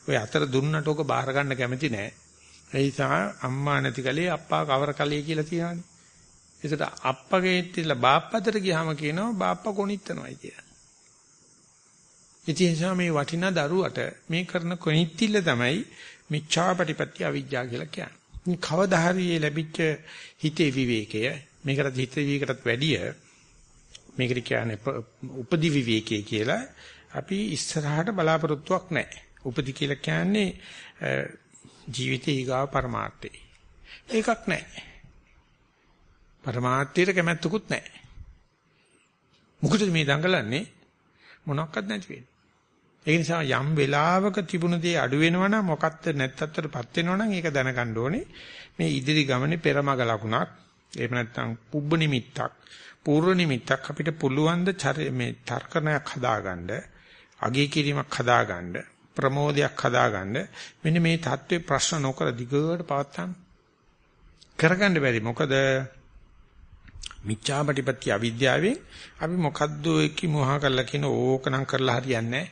ඔය අතර දුන්නට ඕක බාර ගන්න කැමති නෑ. ඒ නිසා අම්මා නැති කලේ අප්පා කවර කලේ කියලා තියෙනවානේ. ඒකට අප්පගේ ඉතිලා බාප්පතට ගියාම කියනවා බාප්පා කොනිටනවා කියලා. ඉතින් මේ වටිනා දරුවට මේ කරන කොනිටිල්ල තමයි මිච්ඡාපටිපත්‍ය අවිජ්ජා කියලා කියන්නේ. කවදා හරි ලැබිච්ච හිතේ විවේකය මේකට හිත විවේකයටත් වැඩිය මේකට කියන්නේ උපදි විවේකයේ කියලා අපි ඉස්සරහට බලාපොරොත්තුවක් නැහැ. උපදි කියලා කියන්නේ ජීවිතේ ඊගාව පරමාර්ථේ. ඒකක් නැහැ. පරමාර්ථයට කැමැත්තකුත් නැහැ. මොකද මේ දඟලන්නේ මොනක්වත් නැති වෙන්නේ. ඒ නිසා යම් වෙලාවක තිබුණ දේ අඩු වෙනවා නම් මොකක්ද නැත්තතරපත් වෙනවා නම් ඒක දැනගන්න ඕනේ. මේ ඉදිරි ගමනේ පෙරමග ලකුණක්. එහෙම නැත්නම් පුබ්බ නිමිත්තක්, පූර්ව නිමිත්තක් අපිට පුළුවන් ද මේ තර්කණයක් හදාගන්න, අගය කිරීමක් හදාගන්න, ප්‍රමෝදයක් හදාගන්න. මෙන්න මේ தત્ත්වේ ප්‍රශ්න නොකර දිගට පවත්තන්න. කරගන්න බැරි. මොකද මිච්ඡාපටිපත්‍ය අවිද්‍යාවෙන් අපි මොකද්ද එක්ක මොහා කරලා කියන ඕකනම් කරලා හරියන්නේ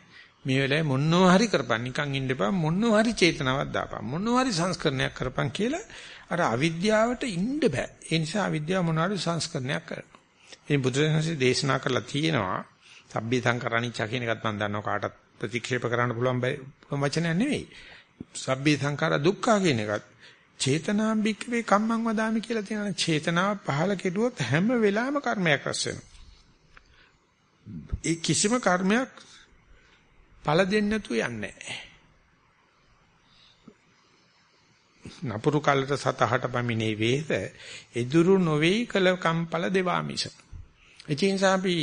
මේ වෙලාවේ මොනවා හරි කරපන් නිකන් ඉන්න එපා මොනවා හරි චේතනාවක් දාපන් මොනවා හරි සංස්කරණයක් කරපන් කියලා අර අවිද්‍යාවට ඉන්න බෑ ඒ නිසා අවිද්‍යාව මොනවා හරි සංස්කරණයක් කරනවා ඉතින් බුදුරජාණන්සේ දේශනා කරලා තියෙනවා සබ්බේ සංකරණිච්චා කියන එකත් මම දන්නවා කාටත් ප්‍රතික්ෂේප කරන්න පුළුවන් වචනයක් නෙවෙයි සබ්බේ සංඛාර දුක්ඛ කියන එකත් චේතනාම්බික වේ කම්මං වදාමි කියලා තියෙනවා. චේතනාව පහල කෙරුවොත් හැම වෙලාවෙම කර්මයක් රැස් වෙනවා. ඒ කිසිම කර්මයක් ඵල දෙන්නේ නැතුව යන්නේ නැහැ. නපුරු කලට සතහට පමිනේ වේද එදුරු නොවේ කල කම්පල දෙවාමිස. ඒ නිසා අපි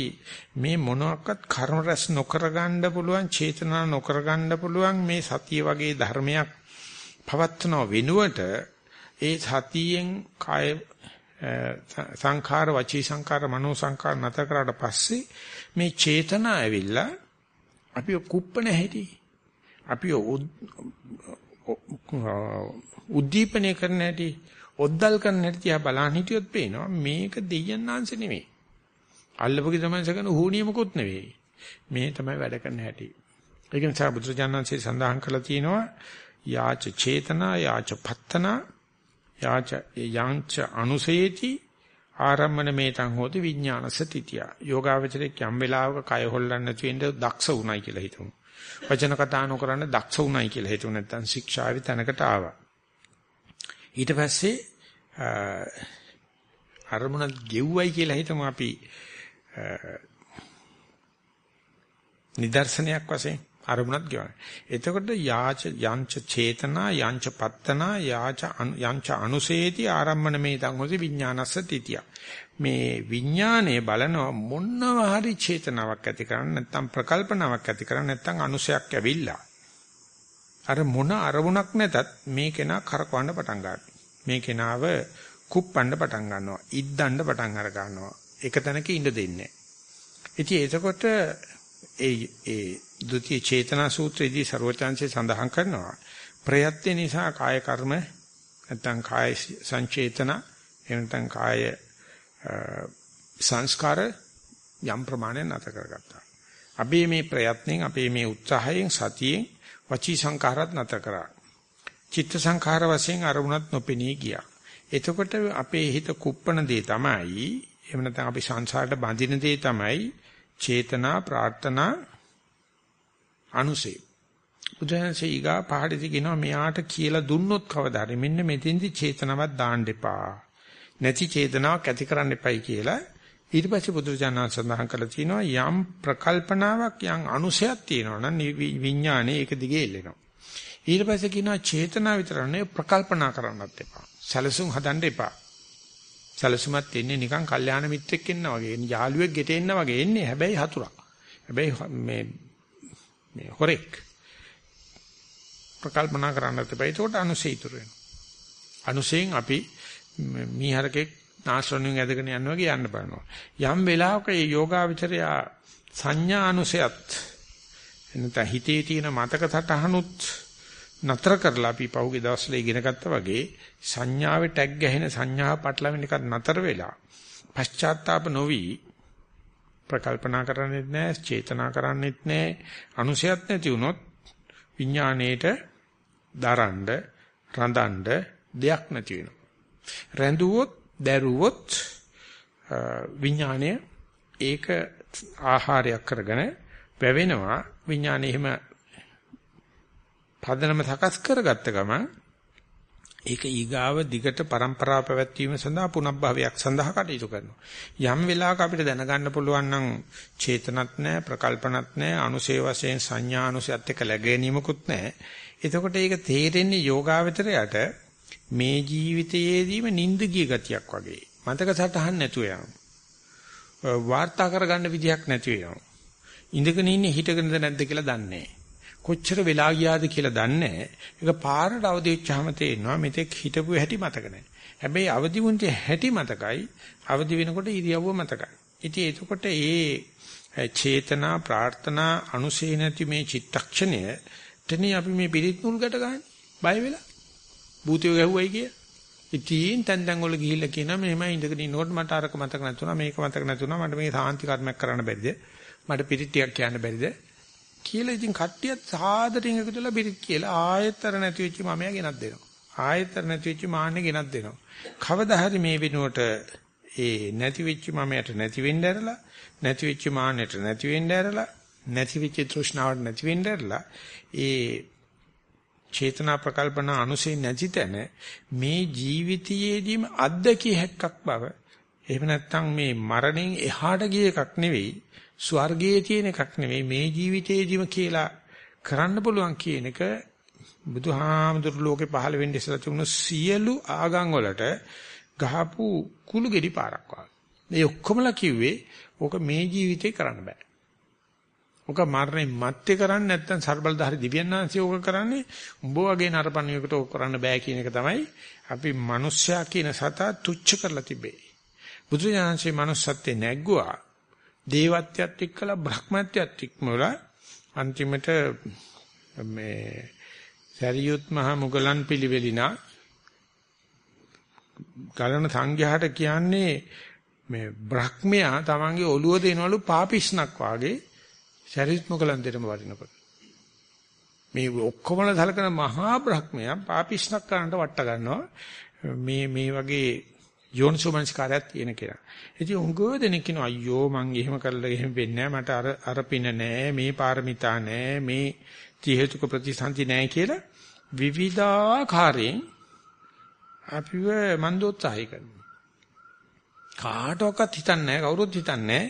මේ මොනවාක්වත් කර්ම රැස් නොකර ගන්න පුළුවන් චේතනා නොකර ගන්න පුළුවන් මේ සතිය වගේ ධර්මයක් පවත්වන වෙනුවට ඒ සතියෙන් කාය සංඛාර වචී සංඛාර මනෝ සංඛාර නැත කරාට පස්සේ මේ චේතනා ඇවිල්ලා අපි කුප්පන හැටි අපි උද්දීපනය කරන හැටි ඔද්දල් කරන හැටි තියා බලන් හිටියොත් පේනවා මේක දෙයයන්ාංශ නෙමෙයි. අල්ලපුගේ තමයි සකන හුනියමකුත් නෙවෙයි. මේ තමයි වැඩ කරන හැටි. ඒක නිසා බුදුරජාණන්සේ සඳහන් කළා තියෙනවා යාච චේතනා යාච පත්තනා යාච යංච අනුසේති ආරම්මන මේතං හෝති විඥානසතිතිය යෝගාවචරයේ යම් වෙලාවක කය හොල්ලන්න නැති වෙන්න දක්ෂ උණයි කියලා හිතමු. වචන කතා නොකරන දක්ෂ උණයි කියලා හිතමු. නැත්නම් ශික්ෂාවේ තැනකට ආවා. ඊට පස්සේ අරමුණ ගෙව්වයි කියලා හිතමු අපි. නිදර්ශනයක් වශයෙන් අරමුණක් ගෙවන්නේ. එතකොට යාච යංච චේතනා යංච පත්තනා යාච යංච අනුසේති ආරම්මන මේතං හොසි විඥානස්ස තිතිය. මේ විඥානයේ බලන මොනවා හරි චේතනාවක් ඇති කරන්න නැත්නම් ප්‍රකල්පනාවක් ඇති කරන්න නැත්නම් අනුසයක් ඇවිල්ලා. අර මොන අරමුණක් නැතත් මේ කෙනා කරකවන්න පටන් ගන්නවා. මේ කෙනාව කුප්පණ්ඩ පටන් ගන්නවා. ඉද්දන්න පටන් අර ගන්නවා. එක තැනක ඉඳ දෙන්නේ නැහැ. ඉතින් එතකොට ඒ ඒ ဒုတိ ය චේතනා සූත්‍රයේදී ਸਰවචාන්සේ සඳහන් කරනවා ප්‍රයත්න නිසා කාය කර්ම නැත්නම් කාය සංචේතන එහෙම නැත්නම් කාය සංස්කාර යම් ප්‍රමාණයක් නැත කරගත්තා. අපි මේ ප්‍රයත්නෙන් අපි මේ උත්සාහයෙන් සතියෙන් වචී සංඛාරات නැත කරා. චිත්ත සංඛාර වශයෙන් අරමුණත් නොපෙනී ගියා. එතකොට අපේ හිත කුප්පණ දේ තමයි එහෙම නැත්නම් අපි සංසාරට බඳින දේ තමයි චේතනා ප්‍රාර්ථනා අනුසේ. බුදුහන්සේ ඊගා පහඩේදී කියනවා මෙයාට කියලා දුන්නොත් කවදාද මෙන්න මෙතෙන්දි චේතනාවක් දාන්න එපා. නැති චේතනාවක් ඇති කරන්න එපයි කියලා ඊට පස්සේ බුදුරජාණන් සඳහන් කළා තියෙනවා යම් ප්‍රකල්පනාවක් යම් අනුසයක් තියෙනවා නම් විඥානේ ඒක දිගේ එල්ලෙනවා. ඊට පස්සේ කියනවා චේතනාව විතර නෙවෙයි ප්‍රකල්පනා කරන්නත් එපා. සැලසුම් හදන්න එපා. සැලසුමත් එන්නේ නිකන් කල්යාණ මිත්‍රෙක් එන්න වගේ. යාළුවෙක් ගෙට එන්න වගේ එන්නේ. හැබැයි හතුරා. හැබැයි මේ මේ හොරෙක්. ප්‍රකල්පනා කරන්නත් එපා. ඒකට අනුසය ඉතුරු වෙනවා. අනුසයෙන් අපි මීහරකෙක් නාශරණියෙන් ඇදගෙන යන වගේ යන්න බලනවා. යම් වෙලාවක මේ යෝගාවචරය සංඥා අනුසයත් එනත හිතේ තියෙන මතක සටහනුත් නතර කරලා අපි පහුගිය දවස්වල ඉගෙන ගත්තා වගේ සංඥාවේ ටැග් ගැහෙන සංඥා පටලවෙන එකත් නතර වෙලා පශ්චාත්තාප නොවි ප්‍රකල්පනා කරන්නේත් නැහැ චේතනා කරන්නේත් නැහැ අනුසයත් නැති වුණොත් විඥාණයට දරන්න රඳන්න දෙයක් නැති වෙනවා. රැඳුවොත් දැරුවොත් විඥාණය ඒක ආහාරයක් කරගෙන වැවෙනවා. විඥාණය එහෙම පදනම සකස් කරගත්ත ගමන් ඒක ඊගාව දිගට પરම්පරාව පැවැත්වීම සඳහා පුනබ්භවයක් සඳහා කටයුතු කරනවා. යම් වෙලාවක අපිට දැනගන්න පුළුවන් නම් චේතනත් නැහැ, ප්‍රකල්පනත් නැහැ, අනුසේ වශයෙන් සංඥා අනුසයත් එක්ක läගැනීමකුත් නැහැ. එතකොට ඒක තේරෙන්නේ යෝගාවචරයට මේ ජීවිතයේදීම නිින්ද ගිය ගතියක් වගේ. මතක සටහන් නැතුව යනවා. වාර්තා කරගන්න විදියක් නැති වෙනවා. ඉඳගෙන ඉන්නේ හිටගෙනද නැද්ද කියලා දන්නේ නැහැ. කොච්චර වෙලා ගියාද කියලා දන්නේ ඒක පාරට අවදි වෙච්චාම තේරෙනවා මෙතෙක් හිටපු හැටි මතක නැහැ. හැබැයි අවදි වුණේ හැටි මතකයි. අවදි වෙනකොට ඉරියව්ව මතකයි. ඉතින් එතකොට ඒ චේතනා ප්‍රාර්ථනා අනුසේ නැති මේ චිත්තක්ෂණය තනිය අපි මේ පිරිත් නූල් ගැට ගන්න බය වෙලා භූතිය ගැහුවයි කිය. ඉතින් තැන් තැන් වල ගිහිල්ලා කියනවා මෙහෙම ඉඳගෙන ඉන්නකොට මට අරක මතක නැතුණා මේක මතක නැතුණා මට මේ සාන්ති කර්මයක් කරන්න බැරිද? මට පිරිත් ටිකක් කියන්න බැරිද? කියලා ඉතින් කට්ටියත් සාදරයෙන් එකතුලා බිරිත් කියලා ආයෙත්තර නැති වෙච්ච මමයා ගෙනත් දෙනවා. ආයෙත්තර නැති වෙච්ච මාන්නේ ගෙනත් දෙනවා. කවදා හරි මේ වෙනුවට ඒ නැති වෙච්ච මමයට නැති වෙන්න ඇරලා නැති වෙච්ච මාන්නයට නැති වෙන්න ඇරලා නැති වෙච්ච තෘෂ්ණාවට නැති වෙන්න ඇරලා ඒ චේතනා ප්‍රකල්පන අනුසේ නැති තැන මේ ජීවිතයේදීම අද්දකිය හැක්කක් බව එහෙම නැත්නම් මේ මරණයෙන් එහාට ගිය එකක් නෙවෙයි ස්වර්ගයේ තියෙන එකක් නෙවෙයි මේ ජීවිතයේදීම කියලා කරන්න පුළුවන් කියන එක බුදුහාමුදුරු ලෝකේ පහළ වෙන්න ඉස්සලා තිබුණු සියලු ආගම් වලට ගහපු කුළු ගෙඩි පාරක් වගේ. මේ ඔක්කොමලා කිව්වේ ඕක මේ ජීවිතේ කරන්න බෑ. ඕක මරණය මැත්තේ කරන්නේ නැත්නම් ਸਰබලධාරි දිව්‍යඥාන්සිය ඕක කරන්නේ උඹ වගේ නරපණියකට ඕක කරන්න බෑ කියන එක තමයි අපි මිනිස්සයා කියන සතා තුච්ච කරලා තිබේ. බුදුඥානන්සේ manussත්වේ නැග්ගුවා. දේවත්වයට එක්කලා බ්‍රහ්මත්වයට ඉක්මවලා අන්තිමට මේ සරියුත් මහ මුගලන් පිළිවෙලිනා ගලන සංඝයාට කියන්නේ මේ බ්‍රහ්මයා තමන්ගේ ඔළුව දෙනවලු පාපිෂ්ණක් වාගේ සරියුත් මුගලන් දෙටම වරිනකොට මේ ඔක්කොමල සලකන මහා බ්‍රහ්මයා පාපිෂ්ණක් කරන්නට වට ගන්නවා. මේ මේ වගේ යෝනිසෝමනස්කාරයක් තියෙන කෙනා. ඉතින් උංගෝ දෙනෙක් කියනවා අයියෝ මං එහෙම කරලා එහෙම වෙන්නේ මට අර අර පින නෑ මේ පාරමිතා නෑ මේ ති හේතුක ප්‍රතිසන්ති නෑ කියලා විවිධාකාරයෙන් අපිව මන්දෝත්සාහය කරනවා. කාටවත් හිතන්නේ නෑ කවුරුත් හිතන්නේ නෑ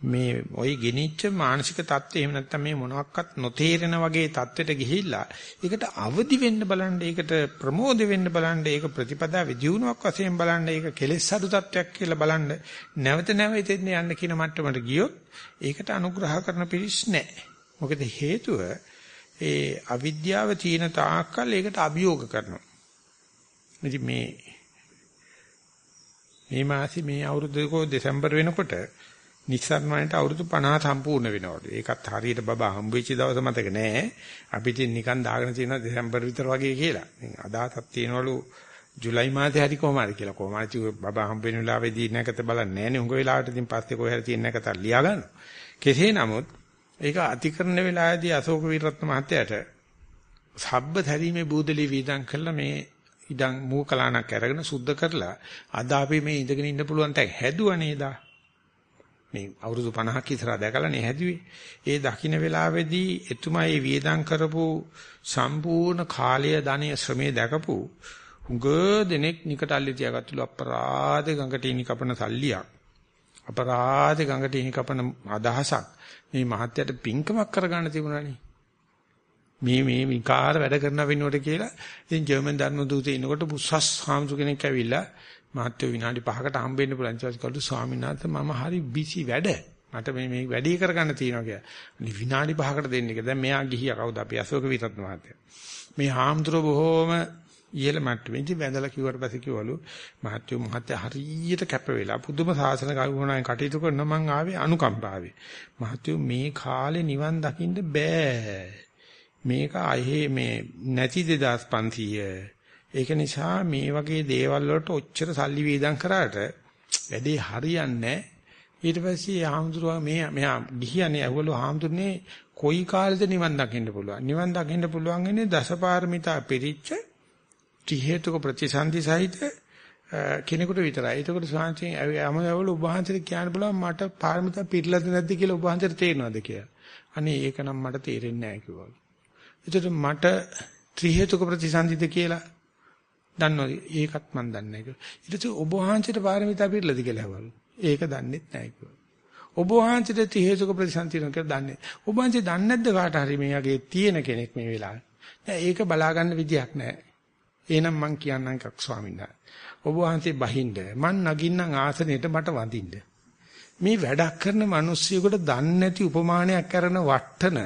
මේ ওই ගිනිච්ච මානසික தත්ත්වය එහෙම නැත්නම් මේ මොනවත් නොතේරෙන වගේ தත්ත්වයට ගිහිල්ලා ඒකට අවදි වෙන්න බලන්න ඒකට ප්‍රමෝද වෙන්න බලන්න ඒක ප්‍රතිපදා විදිනුවක් වශයෙන් බලන්න ඒක කෙලෙස් අඩු தත්ත්වයක් කියලා බලන්න නැවත නැවත එන්න යන්න කියන මට්ටමට ගියොත් ඒකට අනුග්‍රහ කරන පිරිස් නැහැ. මොකද හේතුව ඒ අවිද්‍යාව තියෙන තාක්කල් ඒකට අභියෝග කරනවා. ඉතින් මේ මේ මාසේ මේ අවුරුද්දේ කො දෙසැම්බර් වෙනකොට නිස්සාරණ වලට අවුරුදු 50 සම්පූර්ණ වෙනවලු. ඒකත් හරියට බබා හම්බෙච්ච දවස මතක නෑ. අපි ඉතින් නිකන් දාගෙන තියෙනවා දෙසැම්බර් විතර වගේ කියලා. ඉතින් අදහසක් තියෙනවලු ජූලයි මාසේ හරි කොහම හරි කියලා. කොහම හරි බබා හම්බ වෙන වෙලාවේදී නැකත බලන්නේ නෑනේ. උඟ වෙලාවට ඉතින් පස්සේ කොහේ හරි තියෙන නැකත ලියා ගන්නවා. කෙසේ නමුත් ඒක අතිකරණ වෙලාවේදී අශෝක වීරරත්න මහත්තයාට සබ්බ තැරීමේ බූදලි වීදම් කළා මේ ඉඩම් මූකලානක් අරගෙන සුද්ධ කරලා අද අපි මේ ඉඳගෙන ඉන්න පුළුවන් තැන් හැදුවා නේද? මේ අවුරුදු 50ක් ඉස්සරහා දැකලානේ හැදුවේ. ඒ දකින්න වෙලාවේදී එතුමා මේ වියදම් කරපු සම්පූර්ණ කාලය ධනය ශ්‍රමයේ දැකපු හුඟ දෙනෙක් නිකටල්ලි තියාගත්තලු අපරාධ ගඟට ඉනි කපන සල්ලියක්. අපරාධ ගඟට ඉනි කපන අදහසක්. මේ මහත්යට පිංකමක් කරගන්න තිබුණානේ. මේ මේ විකාර වැඩ කරන වෙනුවට කියලා ඉතින් ජර්මන් ධර්ම දූතේ ඉනකොට බුස්සස් හාමුදුර කෙනෙක් ඇවිල්ලා මහත්යෝ විනාඩි 5කට හම්බෙන්න පුළුවන් ඊට පස්සේ ස්වාමීන් වහන්සේ මම හරි බිසි වැඩ. මට මේ මේ වැඩේ කරගන්න තියෙනවා කියලා. අනි විනාඩි 5කට දෙන්න එක. දැන් මෙයා ගිහියා කවුද අපි අශෝක විරත් මහත්තයා. මේ හාමුදුර බොහොම ඉහළ මට්ටමේ ඉඳි වැඳලා කිව්වට පස්සේ කිව්වලු මහත්යෝ මහත්තයා හරියට කැප වෙලා පුදුම සාසන කරුණාවෙන් කටයුතු කරන මං ආවේ අනුකම්පාවේ. මහත්යෝ මේ කාලේ නිවන් දකින්න බෑ. මේක අහේ මේ නැති 2500 ඒක නිසා මේ වගේ දේවල් වලට ඔච්චර සල්ලි වේදම් කරාට වැඩේ හරියන්නේ ඊට පස්සේ ආම්දුරුවා මේ මෙහා ගිහියනේ ඇහුවලු ආම්දුරනේ කොයි කාලෙද නිවන් දකින්න පුළුවන් නිවන් දකින්න පුළුවන් ඉන්නේ දසපාරමිතා පිරිච්ච ත්‍රි හේතුක ප්‍රතිසන්දි සහිත කෙනෙකුට විතරයි. ඒකට ස්වාමීන් යමවල ඔබ වහන්සේට කියන්න බලන්න මට පාරමිතා පිළිලද නැද්ද කියලා ඔබ වහන්සේට තේරෙනවද කියලා. අනේ ඒක නම් මට තේරෙන්නේ නැහැ කිව්වා. ඒකට මට ත්‍රි හේතුක ප්‍රතිසන්දිද කියලා දන්නවද? ඒකත් මම දන්නේ නැහැ කිව්වා. ඊට පස්සේ ඔබ වහන්සේට පාරමිතා පිළිලද කියලා ඇහුවලු. ඒක දන්නෙත් නැහැ කිව්වා. ඔබ වහන්සේට ත්‍රි හේතුක ප්‍රතිසන්දින කියලා දන්නේ. ඔබ වහන්සේ දන්නේ නැද්ද කාට හරි මේ වගේ තියෙන කෙනෙක් මේ වෙලාවේ? නෑ ඒක බලා ගන්න විදියක් නැහැ. එහෙනම් මං කියන්නම් එකක් ස්වාමීන් වහන්සේ. ඔබ වහන්සේ බහින්ද මං නගින්නම් ආසනෙට මට වඳින්න. මේ වැඩක් කරන මිනිස්සුයෙකුට දන්නේ නැති උපමානයක් කරන වට්ටන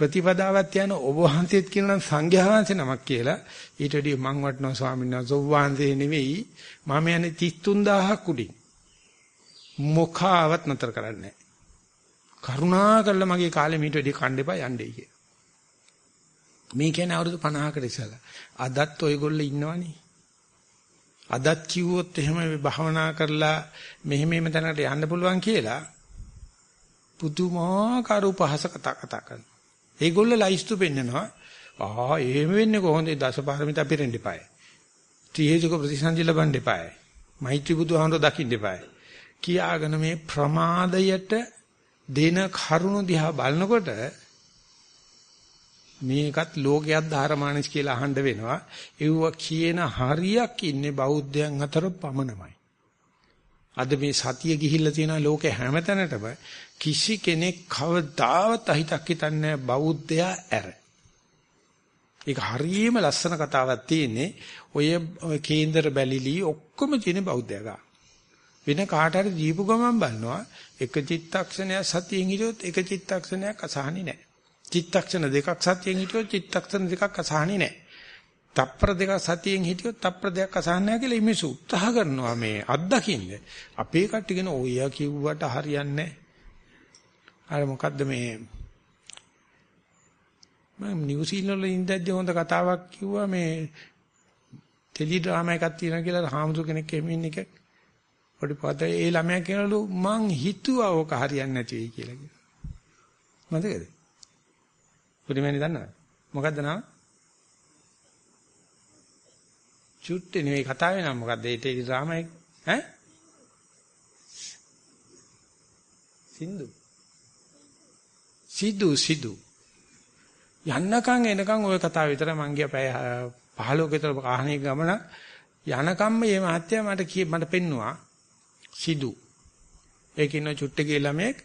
ප්‍රතිපදාවක් යන ඔබ වහන්සේත් කියනවා සංඝයා වහන්සේ නමක් කියලා ඊට වඩා මං වටනවා ස්වාමීන් වහන්සේ ඔබ වහන්සේ නෙවෙයි මම යන්නේ 33000ක් උඩින් මොකාවත් නතර කරන්නේ කරුණා කළා මගේ කාලෙ මීට වැඩි කන්න එපා යන්නේ කිය. මේ කියන්නේ අවුරුදු 50කට ඉස්සලා. අදත් ඔයගොල්ලෝ ඉන්නවනේ. අදත් කිව්වොත් එහෙම භවනා කරලා මෙහෙම මෙහෙම තැනකට යන්න පුළුවන් කියලා පුදුමාකාර උපහාස කතා කතා කරනවා. ඒගොල්ල ලයිස්තු පෙන්නනවා. ආ එහෙම වෙන්නේ කොහොමද? දසපාරමිතා පිරෙන්න එපායි. ත්‍රිහේතුක ප්‍රතිසන්දි ලබන්න එපායි. මෛත්‍රී බුදුහාමුදුර දකින්න එපායි. කියාගෙන මේ ප්‍රමාදයට දෙන කරුණ දිහා බලනකොට මේකත් ලෝකයක් ධාරමානස් කියලා අහන්න වෙනවා. ඒව කියන හරියක් ඉන්නේ බෞද්ධයන් අතර පමණමයි. අද මේ සතිය ගිහිල්ලා තියෙන ලෝකේ හැමතැනටම කිසි කෙනෙක් කවදාවත් අහිතක් හිතන්නේ බෞද්ධයා ඇර. ඒක හරියම ලස්සන කතාවක් තියෙන්නේ. ඔය කේන්දර බැලිලි ඔක්කොම තියෙන බෞද්ධයගා. වෙන කාට හරි දීපු ගමන් බලනවා එක චිත්තක්ෂණයක් සතියෙන් හිටියොත් එක චිත්තක්ෂණයක් අසහනි නැහැ. චිත්තක්ෂණ දෙකක් සතියෙන් හිටියොත් චිත්තක්ෂණ දෙකක් අසහනි නැහැ. තප්පර දෙකක් සතියෙන් හිටියොත් තප්පර දෙකක් අසහන නැහැ කියලා ඉමිසු උත්සාහ කරනවා මේ අත්දකින්න. අපේ කට්ටියගෙන ඔය කිව්වට හරියන්නේ නැහැ. අර මොකද්ද මේ? මම නිව්සීලන්ත වල ඉඳද්දි හොඳ කතාවක් කිව්වා මේ ටෙලි ඩ්‍රාමා එකක් තියෙනවා කියලා හාමුදුර කෙනෙක් එහෙම ඉන්න එක. පොඩි පොත ඒ ළමයා කියනලු මං හිතුවා ඕක හරියන්නේ නැති වෙයි කියලා කිව්වා මතකද? පුරිමෑනි දන්නවද? මොකද්ද නම? චුට්ටේ නෙවෙයි කතාවේ නම මොකද්ද? ඒ ටෙලි ඩ්‍රාමා එක. ඈ? සින්දු. සිදු සිදු. යන්නකම් එනකම් ওই කතාව විතර මං ගියා පැය 15 කට කාහණේ ගමන යනකම් මේ මහත්තයා මට කී මට පෙන්නවා සිදු. ඒකින චුට්ටේ ළමෙක්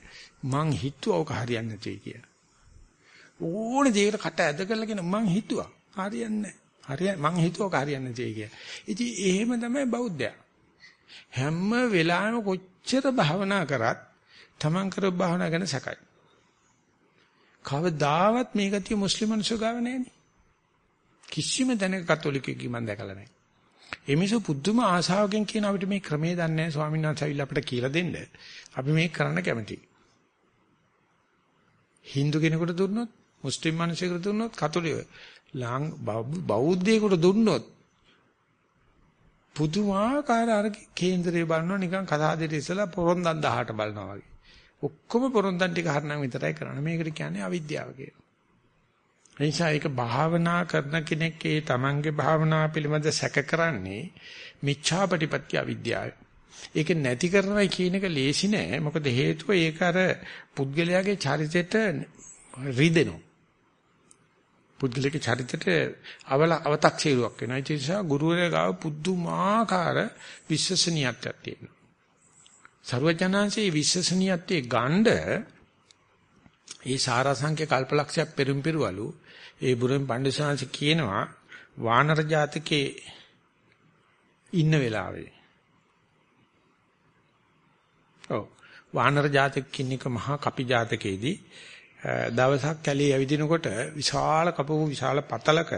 මං හිතුවා ඔක හරියන්නේ නැති කියලා. ඕනේ දෙයකට කට ඇද කරලා කියන මං හිතුවා හරියන්නේ නැහැ. හරිය මං හිතුවා ඔක හරියන්නේ නැති කියලා. ඉතින් එහෙම තමයි බෞද්ධයා. හැම වෙලාවෙම කොච්චර භාවනා කරත් Taman කර භාවනා ගැන සැකයි. කවදාවත් මේ ගතිය මුස්ලිම් මිනිස්සු ගාව නැහැනේ. කිසිම තැනක කතෝලිකයෙක් මම දැකලා නැහැ. ඒ මිනිස්සු පුදුම ආශාවකින් කියන අපිට මේ ක්‍රමේ දන්නේ නැහැ ස්වාමීන් වහන්සේ ඇවිල්ලා අපිට කියලා දෙන්න. අපි මේක කරන්න කැමතියි. Hindu කෙනෙකුට දුන්නොත්, මුස්ලිම් මිනිසෙකුට දුන්නොත්, කතෝලික බෞද්ධයෙකුට දුන්නොත් පුදුමාකාර අර කේන්දරේ බලනවා නිකන් කතාදෙට ඉස්සලා පොරොන්දන් 18 බලනවා වගේ. ඔක්කොම පොරොන්දන් ටික හරනම් විතරයි කරන්නේ. මේකට කියන්නේ අවිද්‍යාව කියලා. එනිසා ඒක භාවනා කරන කෙනෙක් ඒ තමන්ගේ භාවනාව පිළිබඳ සැක කරන්නේ මිච්ඡාපටිපත්‍ය අවිද්‍යාවයි. ඒක නැති කරනවා කියන එක ලේසි නෑ. මොකද හේතුව ඒක අර පුද්ගලයාගේ චරිතයට රිදෙනවා. පුද්ගලික චරිතයට අවල අව탁සීරුවක් වෙනවා. ඒ නිසා ගුරුවරයා ගාව පුදුමාකාර විශ්වසනීයත්වයක් තියෙනවා. සර්වඥාන්සේ විශ්වසනීයත්වයේ ගණ්ඩ ඒ සාරාංශක කල්පලක්ෂයක් පෙරම් පෙරවලු ඒ බුරුම් පඬිසාංශ කියනවා වානර ජාතකේ ඉන්න වෙලාවේ ඔව් වානර ජාතක කින්නක මහා කපි ජාතකයේදී දවසක් කැලේ ඇවිදිනකොට විශාල කපපු විශාල පතලක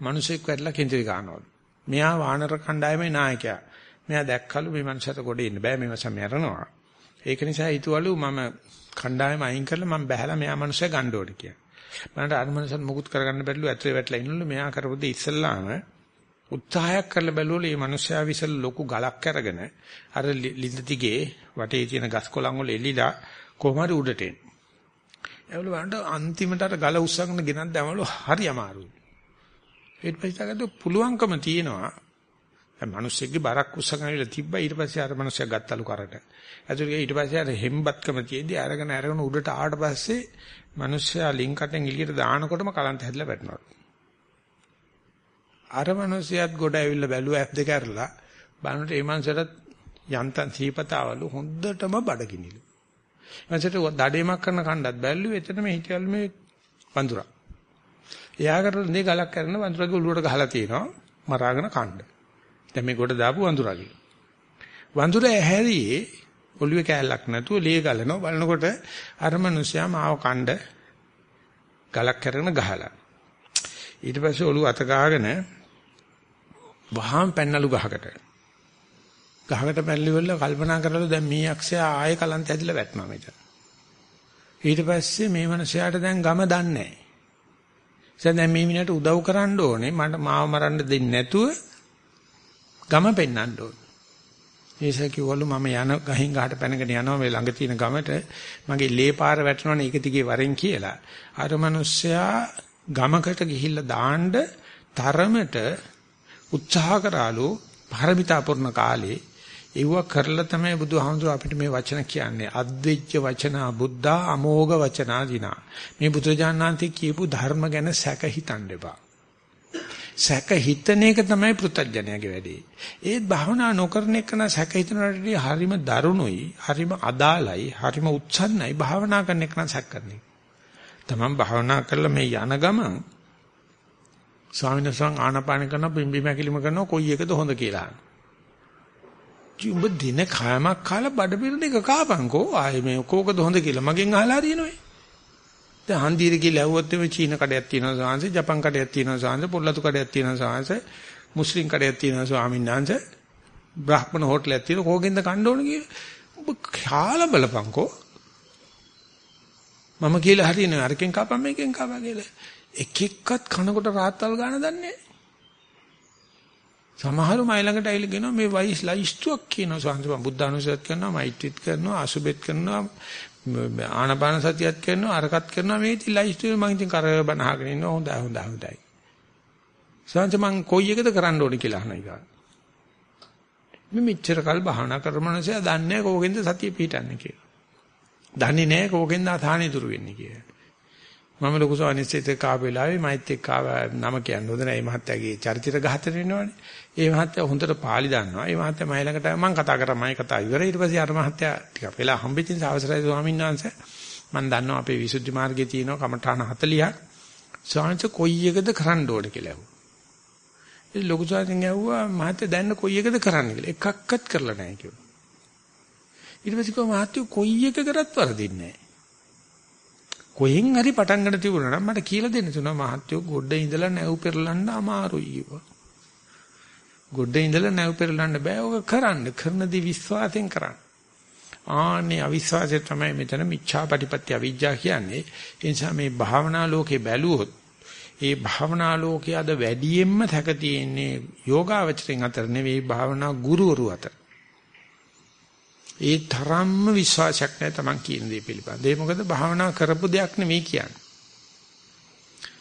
මිනිසෙක් වැටලා කිඳිරි ගන්නවලු. මෙයා වානර කණ්ඩායමේ නායකයා. මෙයා දැක්කලු මේ මනුස්සයට ගොඩ එන්න බෑ මේ මනුස්සයා මැරෙනවා. ඒක නිසා හිතුවලු මම කණ්ඩායම අයින් කරලා මම බැහැලා මෙයා මනුස්සයා ගන්න ඕනේ කියලා. මන්ට අර මනුස්සයන් මුකුත් කරගන්න බැරිලු ඇතුලේ වැටලා ඉන්නලු මෙයා කරපොද ඉස්සල්ලාම උත්සාහයක් කරලා බැලුවලු මේ මනුස්සයා විසල ලොකු ගලක් අරගෙන අර ලිඳ දිගේ වටේ තියෙන ගස් කොළන් වල එලිලා කොහොම හරි උඩට එන. ඒවල වන්ට අන්තිමට අර ගල උස්සගෙන ගෙනත් දැමවලු හරි අමාරුයි. ඊට පස්සේ ගත්ත පුළුවන්කම තියෙනවා. මිනිස්සෙක්ගේ බරක් උස්සගෙන ඉල තිබ්බා ඊට පස්සේ අර මිනිස්සයා ගත්තලු කරට. ඇතුළේ ඊට පස්සේ අර හෙම්බත්කම තියේදී අරගෙන අරගෙන උඩට ආවට පස්සේ මිනිස්සයා ලින්කටෙන් එළියට දානකොටම කලන්ත හැදලා වැටෙනවා. අර මිනිස්සයාත් ගොඩ ඇවිල්ලා බැලුවා ඇස් දෙක අරලා බලනකොට ඒ මනුස්සයට යන්තම් සීපතාවලු හොඳටම බඩගිනිලු. මනුස්සයට දඩේමක් කරන කණ්ඩත් බැලුවේ එතනම හිටියල් මේ වඳුරා. එයා කරලා මේ ගලක් කරන වඳුරගේ උළුවට ගහලා තියෙනවා මරාගෙන කණ්ඩ. දැන් මේ ගොඩ දාපු වඳුරාගේ. වඳුර ඇහැරියේ ඔළුවේ කෑල්ලක් නැතුව ලේ ගලනවා බලනකොට අර මිනිස්සයා මාව කණ්ඩ ගලක් කරගෙන ගහලා. ඊට පස්සේ ඔළුව අත ගාගෙන වහාම පැන්නලු ගහකට. ගහකට පැනලිවල කල්පනා කරලා දැන් මේ යක්ෂයා ආයෙ කලන්ත ඇදලා වැටෙනවා මෙතන. ඊට පස්සේ මේ මිනිසයාට දැන් ගම දන්නේ නැහැ. දැන් මේ මිනිහට උදව් කරන්න ඕනේ මට මාව මරන්න දෙන්නේ නැතුව ගම පෙන්වන්න ඕනේ. ඒස කිව්වලු මම යන ගහින් ගහට පැනගෙන යනවා මේ ළඟ තියෙන ගමට. මගේ ලේ පාර වැටෙනවනේ ඒක දිගේ වරෙන් කියලා. අර මිනිස්සයා ගමකට ගිහිල්ලා දාන්න තරමට උත්සාහ කරාලු පරමිතා පුරන කාලේ. ඒව කරලා තමයි බුදුහාමුදුර අපිට මේ වචන කියන්නේ. අද්විච්ච වචනා බුද්ධා අමෝඝ වචනා දිනා. මේ බුදුජානනාන්ති කියපු ධර්ම ගැන සැක හිතන්න එපා. සැක හිතන එක තමයි පෘථජ්ජනයාගේ වැඩේ. ඒත් භාවනා නොකරන එක නම් සැක හිතනටදී හරිම දරුණුයි, හරිම අදාළයි, හරිම උත්සන්නයි භාවනා කරන එක නම් සැක කරන එක. තමන් භාවනා කරලා මේ යන ගමන් ස්වාමීන් වහන්සේ ආනාපාන කරන බිම්බි මැකිලිම කරන කොයි එකද හොඳ කියලා. උඹ දින කෑමක් කාලා බඩ පිරෙන එක කාපන්කෝ ආයේ මේ කෝකද හොඳ කියලා මගෙන් අහලා හරියනොයි. දැන් හන්දියේ කියලා ඇහුවොත් එමේ චීන කඩයක් තියෙනවා සාංශ, ජපන් කඩයක් තියෙනවා සාංශ, පොල්ලතු කඩයක් තියෙනවා සාංශ, මුස්ලිම් කඩයක් තියෙනවා ස්වාමීන් වහන්සේ, බ්‍රාහ්මණ හෝටලයක් තියෙනවා කෝගෙන්ද කන්න ඕන කියලා. ඔබ කාලා බලපංකෝ. මම කියලා හරියන්නේ අරකින් කපම් මේකෙන් කපා කියලා. එක එක්කත් කනකොට රාත්තල් ගන්න දන්නේ සමහරු මයි ළඟට ඇවිල්ලා කියනවා මේ වයිස් ලයිස්තුවක් කියනවා සංසම බුද්ධානුසයත් කරනවා මෛත්‍රීත් කරනවා අසුබෙත් කරනවා ආනපාන සතියත් කරනවා අරකට කරනවා මේ ඉතින් ලයිස්ට් මම ඉතින් කර බණ අහගෙන ඉන්නවා හොඳයි හොඳයි හොඳයි. සංජ මං කොයි එකද කරන්න ඕනේ කියලා අහන එක. මේ මෙච්චර කල් භාවනා කරමනසයා දන්නේ නැහැ කෝකෙන්ද සතිය පිටන්නේ කියලා. දන්නේ නැහැ කෝකෙන්ද ආථානෙ දුරු වෙන්නේ කියලා. මම ලොකු සානිසිත කාප වෙලාවේ මයිත් එක්ක ආව නම කියන්න හොඳ නැහැ. මේ මහත්තයාගේ චරිතය ගහතර වෙනවනේ. ඒ මහත්තයා හොඳට පාලි දන්නවා. ඒ මහත්තයා මයි ළඟට මම කතා කරා මයි කතා ඉවරයි. ඊට පස්සේ අර මහත්තයා ටිකක් වෙලා හම්බෙච්ච නිසා අවසරයි ස්වාමීන් වහන්සේ. මම දන්නවා අපේ විසුද්ධි මාර්ගයේ තියෙනවා කමඨාන 40ක්. ස්වාමීන් කොයි එකද කරන්න ඕනේ කියලා ඇහුවා. ඒ ලොකු ස්වාමීන් ඇහුවා මහත්තයා දැන් කොයි එකද කරන්න කියලා. එකක්වත් කරලා නැහැ කිව්වා. ඊට පස්සේ කිව්වා මහත්තයා කොයි එක කරත් වරදින්නේ නැහැ. කොහෙන් හරි පටන් ගන්න තිබුණා නම් මට කියලා දෙන්න තුන මහත්යෝ ගොඩ ඉඳලා නැව් පෙරලන්න අමාරුයි කිව්වා. ගොඩ ඉඳලා නැව් පෙරලන්න බෑ. ඔක කරන්න. කරන දේ විශ්වාසයෙන් කරන්න. ආන්නේ අවිශ්වාසය තමයි මෙතන මිච්ඡාපටිපත්‍ය අවිජ්ජා කියන්නේ. ඒ නිසා මේ භාවනා ලෝකේ බැලුවොත් ඒ භාවනා ලෝකයේ අද වැඩියෙන්ම තක තියෙන්නේ යෝගාවචරෙන් අතර නෙවෙයි භාවනා ගුරුවරු අතර. ඒ තරම්ම විශ්වාසයක් නැහැ Taman කියන දේ පිළිබඳ. ඒ මොකද භාවනා කරපු දෙයක් නෙමෙයි කියන්නේ.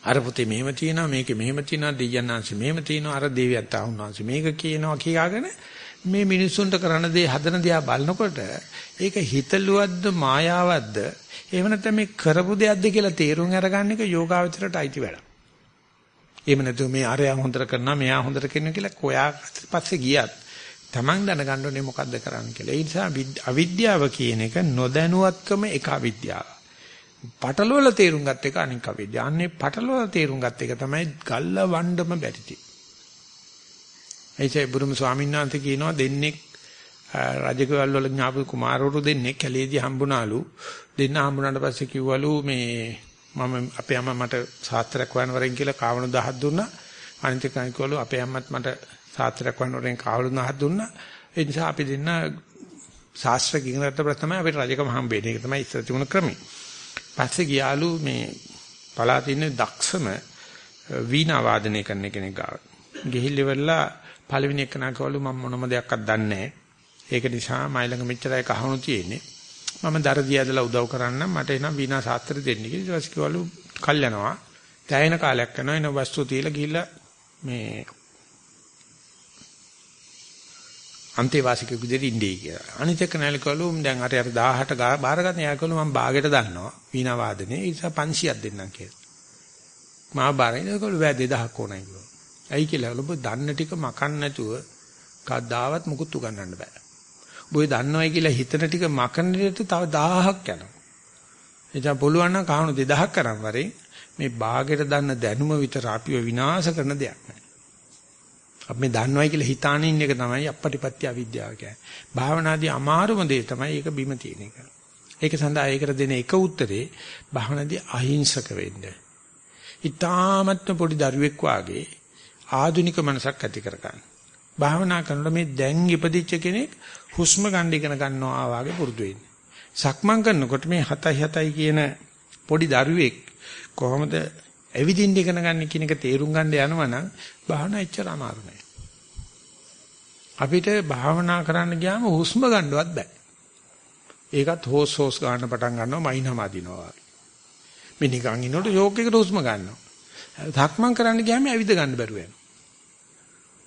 අර පුතේ මෙහෙම තියෙනවා මේකේ මෙහෙම තියෙනවා දෙයයන්ාංශ මෙහෙම තියෙනවා අර දෙවියන්ට ආවුනාංශ මේක කියනවා කියාගෙන මේ මිනිස්සුන්ට කරන දේ හදන දිහා බලනකොට ඒක හිතලුවද්ද මායාවක්ද එහෙම නැත්නම් මේ කරපු දෙයක්ද කියලා තේරුම් අරගන්න එක යෝගාවචරයට අයිති වැඩක්. එහෙම නැතුව මේ අරයා හොඳට කරනවා මෙයා හොඳට කරනවා කියලා කොයා පස්සේ ගියත් Taman දැනගන්න ඕනේ මොකද්ද කරන්න කියලා. ඒ නිසා අවිද්‍යාව කියන එක නොදැනුවත්කම එක අවිද්‍යාව. පටලවල තේරුම් ගත් එක අනික අවිද්‍යාව. අන්නේ පටලවල තේරුම් ගත් එක තමයි ගල්ල වණ්ඩම බැරිටි. එයිසේ බුදුම ස්වාමීන් වහන්සේ කියනවා දෙන්නේ රජකවල් වල ඥාපු කුමාරවරු දෙන්නේ කැලේදී හම්බුණාලු. දෙන්න හම්බුණාට පස්සේ කිව්වලු මේ මම අපේ අම්මා මට සාත්‍රයක් වයන් වරෙන් කියලා කාවණු 10ක් දුන්නා. අනිත් එක කිව්වලු අපේ අම්මත් මට සාත්‍රයක් වයන් වරෙන් කාවණු 10ක් දුන්නා. ඒ නිසා අපි දෙන්න ශාස්ත්‍ර ඉගෙනගත්ත ප්‍රථම අපිට රජකම හම්බෙන්නේ. ඒක තමයි ඉස්සර තිබුණ ක්‍රමය. පස්සේ ගියාලු මේ පළාතේ ඉන්න දක්ෂම වීණා වාදනය කරන කෙනෙක් ගාව. ගිහිල්ලිවලා පළවෙනි එක නකවලු මම මොනම දෙයක්වත් දන්නේ නැහැ. ඒක නිසා මයි ළඟ මෙච්චරයි කහවණු තියෙන්නේ. මම දරදී ඇදලා උදව් කරන්න මට එනම් වීණා ශාස්ත්‍ර දෙන්න කියලා ඊට පස්සේ කිව්වලු කල් යනවා. දැයෙන කාලයක් යනවා එන වස්තු තියලා ගිහිල්ලා මේ අන්තේවාසික විදිහට ඉන්නේ කියලා. අනිත් එක නැලකවලු දැන් අර අර 18 බාරගන්න යාකවලු මම බාගෙට දන්නවා වීණා වාදනේ ඒ නිසා 500ක් දෙන්නම් කියලා. මා බාරේකවලු වැය 2000ක් ඕනයි කිව්වා. ඇයි කියලා ඔබ දන්න ටික මකන්න නැතුව කවදාවත් මුකුත් උගන්නන්න බෑ. ඔබ දන්නවයි කියලා හිතන ටික මකන්නට තව 1000ක් යනවා. එතන පුළුවන් නම් කහණු 2000ක් කරන් වරේ මේ බාගෙට දන්න දැනුම විතර අපිව විනාශ කරන දෙයක් නෑ. අපි මේ දන්නවයි කියලා හිතාන ඉන්න එක තමයි අපපටිපත්‍ය අවිද්‍යාව කියන්නේ. භාවනාදී අමාරුම දේ තමයි ඒක බිම තියෙන එක. ඒක සඳහා ඒකට දෙන එක උත්තරේ භාවනාදී අහිංසක වෙන්න. ඊටාමත්ම පොඩි දරුවෙක් වාගේ ආධුනික මනසක් ඇති කරගන්න. භාවනා කරනකොට මේ දැන් ඉපදිච්ච කෙනෙක් හුස්ම ගන්න ඉගෙන ගන්නවා වාගේ පුරුදු වෙන්නේ. සක්මන් කරනකොට මේ 7යි 7යි කියන පොඩි දරුවෙක් කොහොමද ඇවිදින්න ඉගෙන ගන්න කියන එක තේරුම් ගන්න යනවා නම් භාවනා එච්චර අමාරු නෑ. අපිට භාවනා කරන්න ගියාම හුස්ම ගන්නවත් බෑ. ඒකත් හොස් හොස් ගන්න පටන් ගන්නවා මයින්හම අදිනවා. මේ නිකන් ඉන්නකොට යෝග් එකට හුස්ම ගන්නවා. සක්මන් කරන්න ගියාම ඇවිද ගන්න බැරුව යනවා.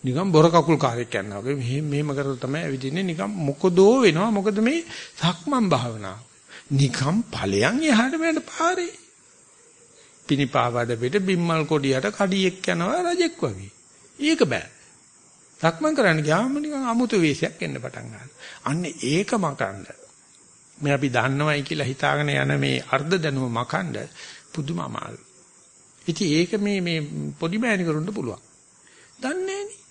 නිකන් බොර කකුල් කාර්යයක් කරනවා වගේ මෙහෙම මෙහෙම කරලා තමයි ඇවිදින්නේ නිකන් මොකදෝ වෙනවා මොකද මේ සක්මන් භාවනාව නිකන් ඵලයන් එහාට මෙහාට පාරේ පිනිපාවඩ පිට බිම්මල් කොඩියට කඩියෙක් යනවා රජෙක් වගේ. ඒක බෑ. සක්මන් කරන්න ගියාම නිකන් අමුතු වෙසයක් එන්න පටන් ගන්නවා. අන්න ඒක මකන්න. මේ අපි දන්නවයි කියලා හිතාගෙන යන මේ අර්ධ දැනුම මකන්න පුදුම අමාරුයි. ඉතින් ඒක මේ මේ පොඩි මෑණිකරුන්ට පුළුවන්. දන්නේ නෑනේ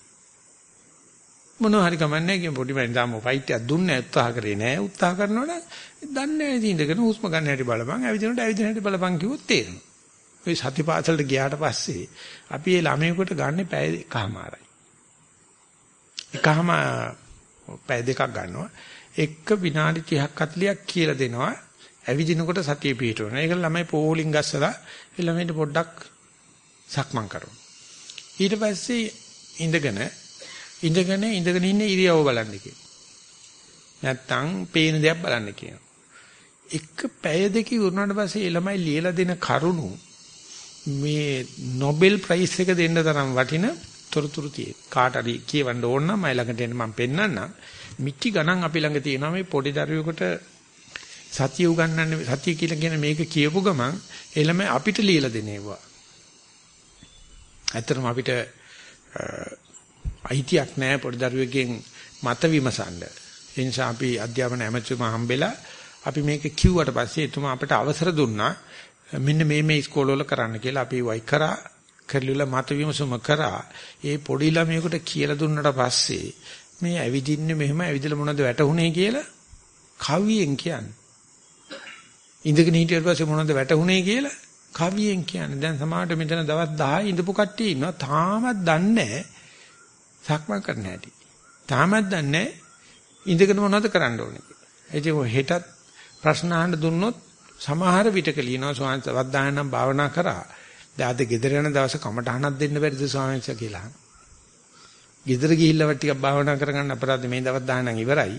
මොනවා හරි කමන්නේ කියන පොඩි මෑණි තාම ෆයිට් එකක් දුන්නේ උත්සාහ කරේ නෑ උත්සාහ කරනකොට දන්නේ නෑ ඉඳගෙන හුස්ම ගන්න හැටි බලපන් ඇවිදිනකොට ඇවිදින හැටි බලපන් කිව්වොත් තේරෙනවා. ඔය සතිපාසලට ගියාට පස්සේ අපි ඒ ළමයෙකුට ගන්න පැය එකමාරයි එකම පැය දෙකක් ගන්නවා එක විනාඩි 30ක් 40ක් කියලා දෙනවා ඇවිදිනකොට සතිය පිටවන. ඒක ළමයි පෝලිං ගස්සලා ඒ ළමයින්ට පොඩ්ඩක් සක්මන් කරනවා. ඊට පස්සේ ඉඳගෙන ඉඳගෙන ඉඳගෙන ඉන්න ඉරියව බලන්න කියනවා. නැත්තම් පේන දෙයක් බලන්න කියනවා. එක පැය දෙක ඉවරනාට පස්සේ ළමයි ලියලා දෙන කරුණු මේ Nobel Prize එක දෙන්න තරම් වටින තොරතුරු තියෙන. කාට හරි කියවන්න ඕන නම් මයි ළඟට එන්න මම පෙන්නන්නම්. මිටි ගණන් අපි ළඟ තියෙනවා මේ පොඩි දරුවෙකුට සතිය උගන්වන්නේ සතිය කියලා කියන මේක කියපු ගමන් එළම අපිට ලියලා දෙනේවා. ඇත්තටම අපිට අයිතියක් නැහැ පොඩි දරුවෙක්ගෙන් මත විමසන්න. ඒ නිසා අපි අධ්‍යාපන ඇමතුම හම්බෙලා අපි මේක කිව්වට පස්සේ එතුමා අපට අවසර දුන්නා මෙන්න මේ මේ ඉස්කෝලවල කරන්න කියලා අපි වයි කරා කරලිලා මත විමසුම කරා ඒ පොඩි ළමයෙකුට කියලා දුන්නට පස්සේ මේ ඇවිදින්නේ මෙහෙම ඇවිදලා මොනවද වැටුනේ කියලා කවියෙන් කියන්නේ. ඉඳගෙන හිටියට පස්සේ මොනවද වැටුනේ කියලා කවියෙන් කියන්නේ. දැන් සමහරට මෙතන දවස් 10 ඉඳපු කට්ටිය ඉන්නවා. තාමත් දන්නේ සක්මන් කරන්න හැටි. තාමත් දන්නේ ඉඳගෙන මොනවද කරන්න ඕනේ. ඒ හෙටත් ප්‍රශ්න අහන්න දුන්නොත් සමහර විටක ලියනවා ස්වාමීන් වහන්සේ වද්දානම් භාවනා කරා. දැන් අද ගෙදර යන දවසේ කමටහනක් දෙන්න බැරිද ස්වාමීන් වහන්සේ කියලා. ගෙදර ගිහිල්ලා ටිකක් භාවනා කරගන්න අපරාධ මේ දවස් දාහනම් ඉවරයි.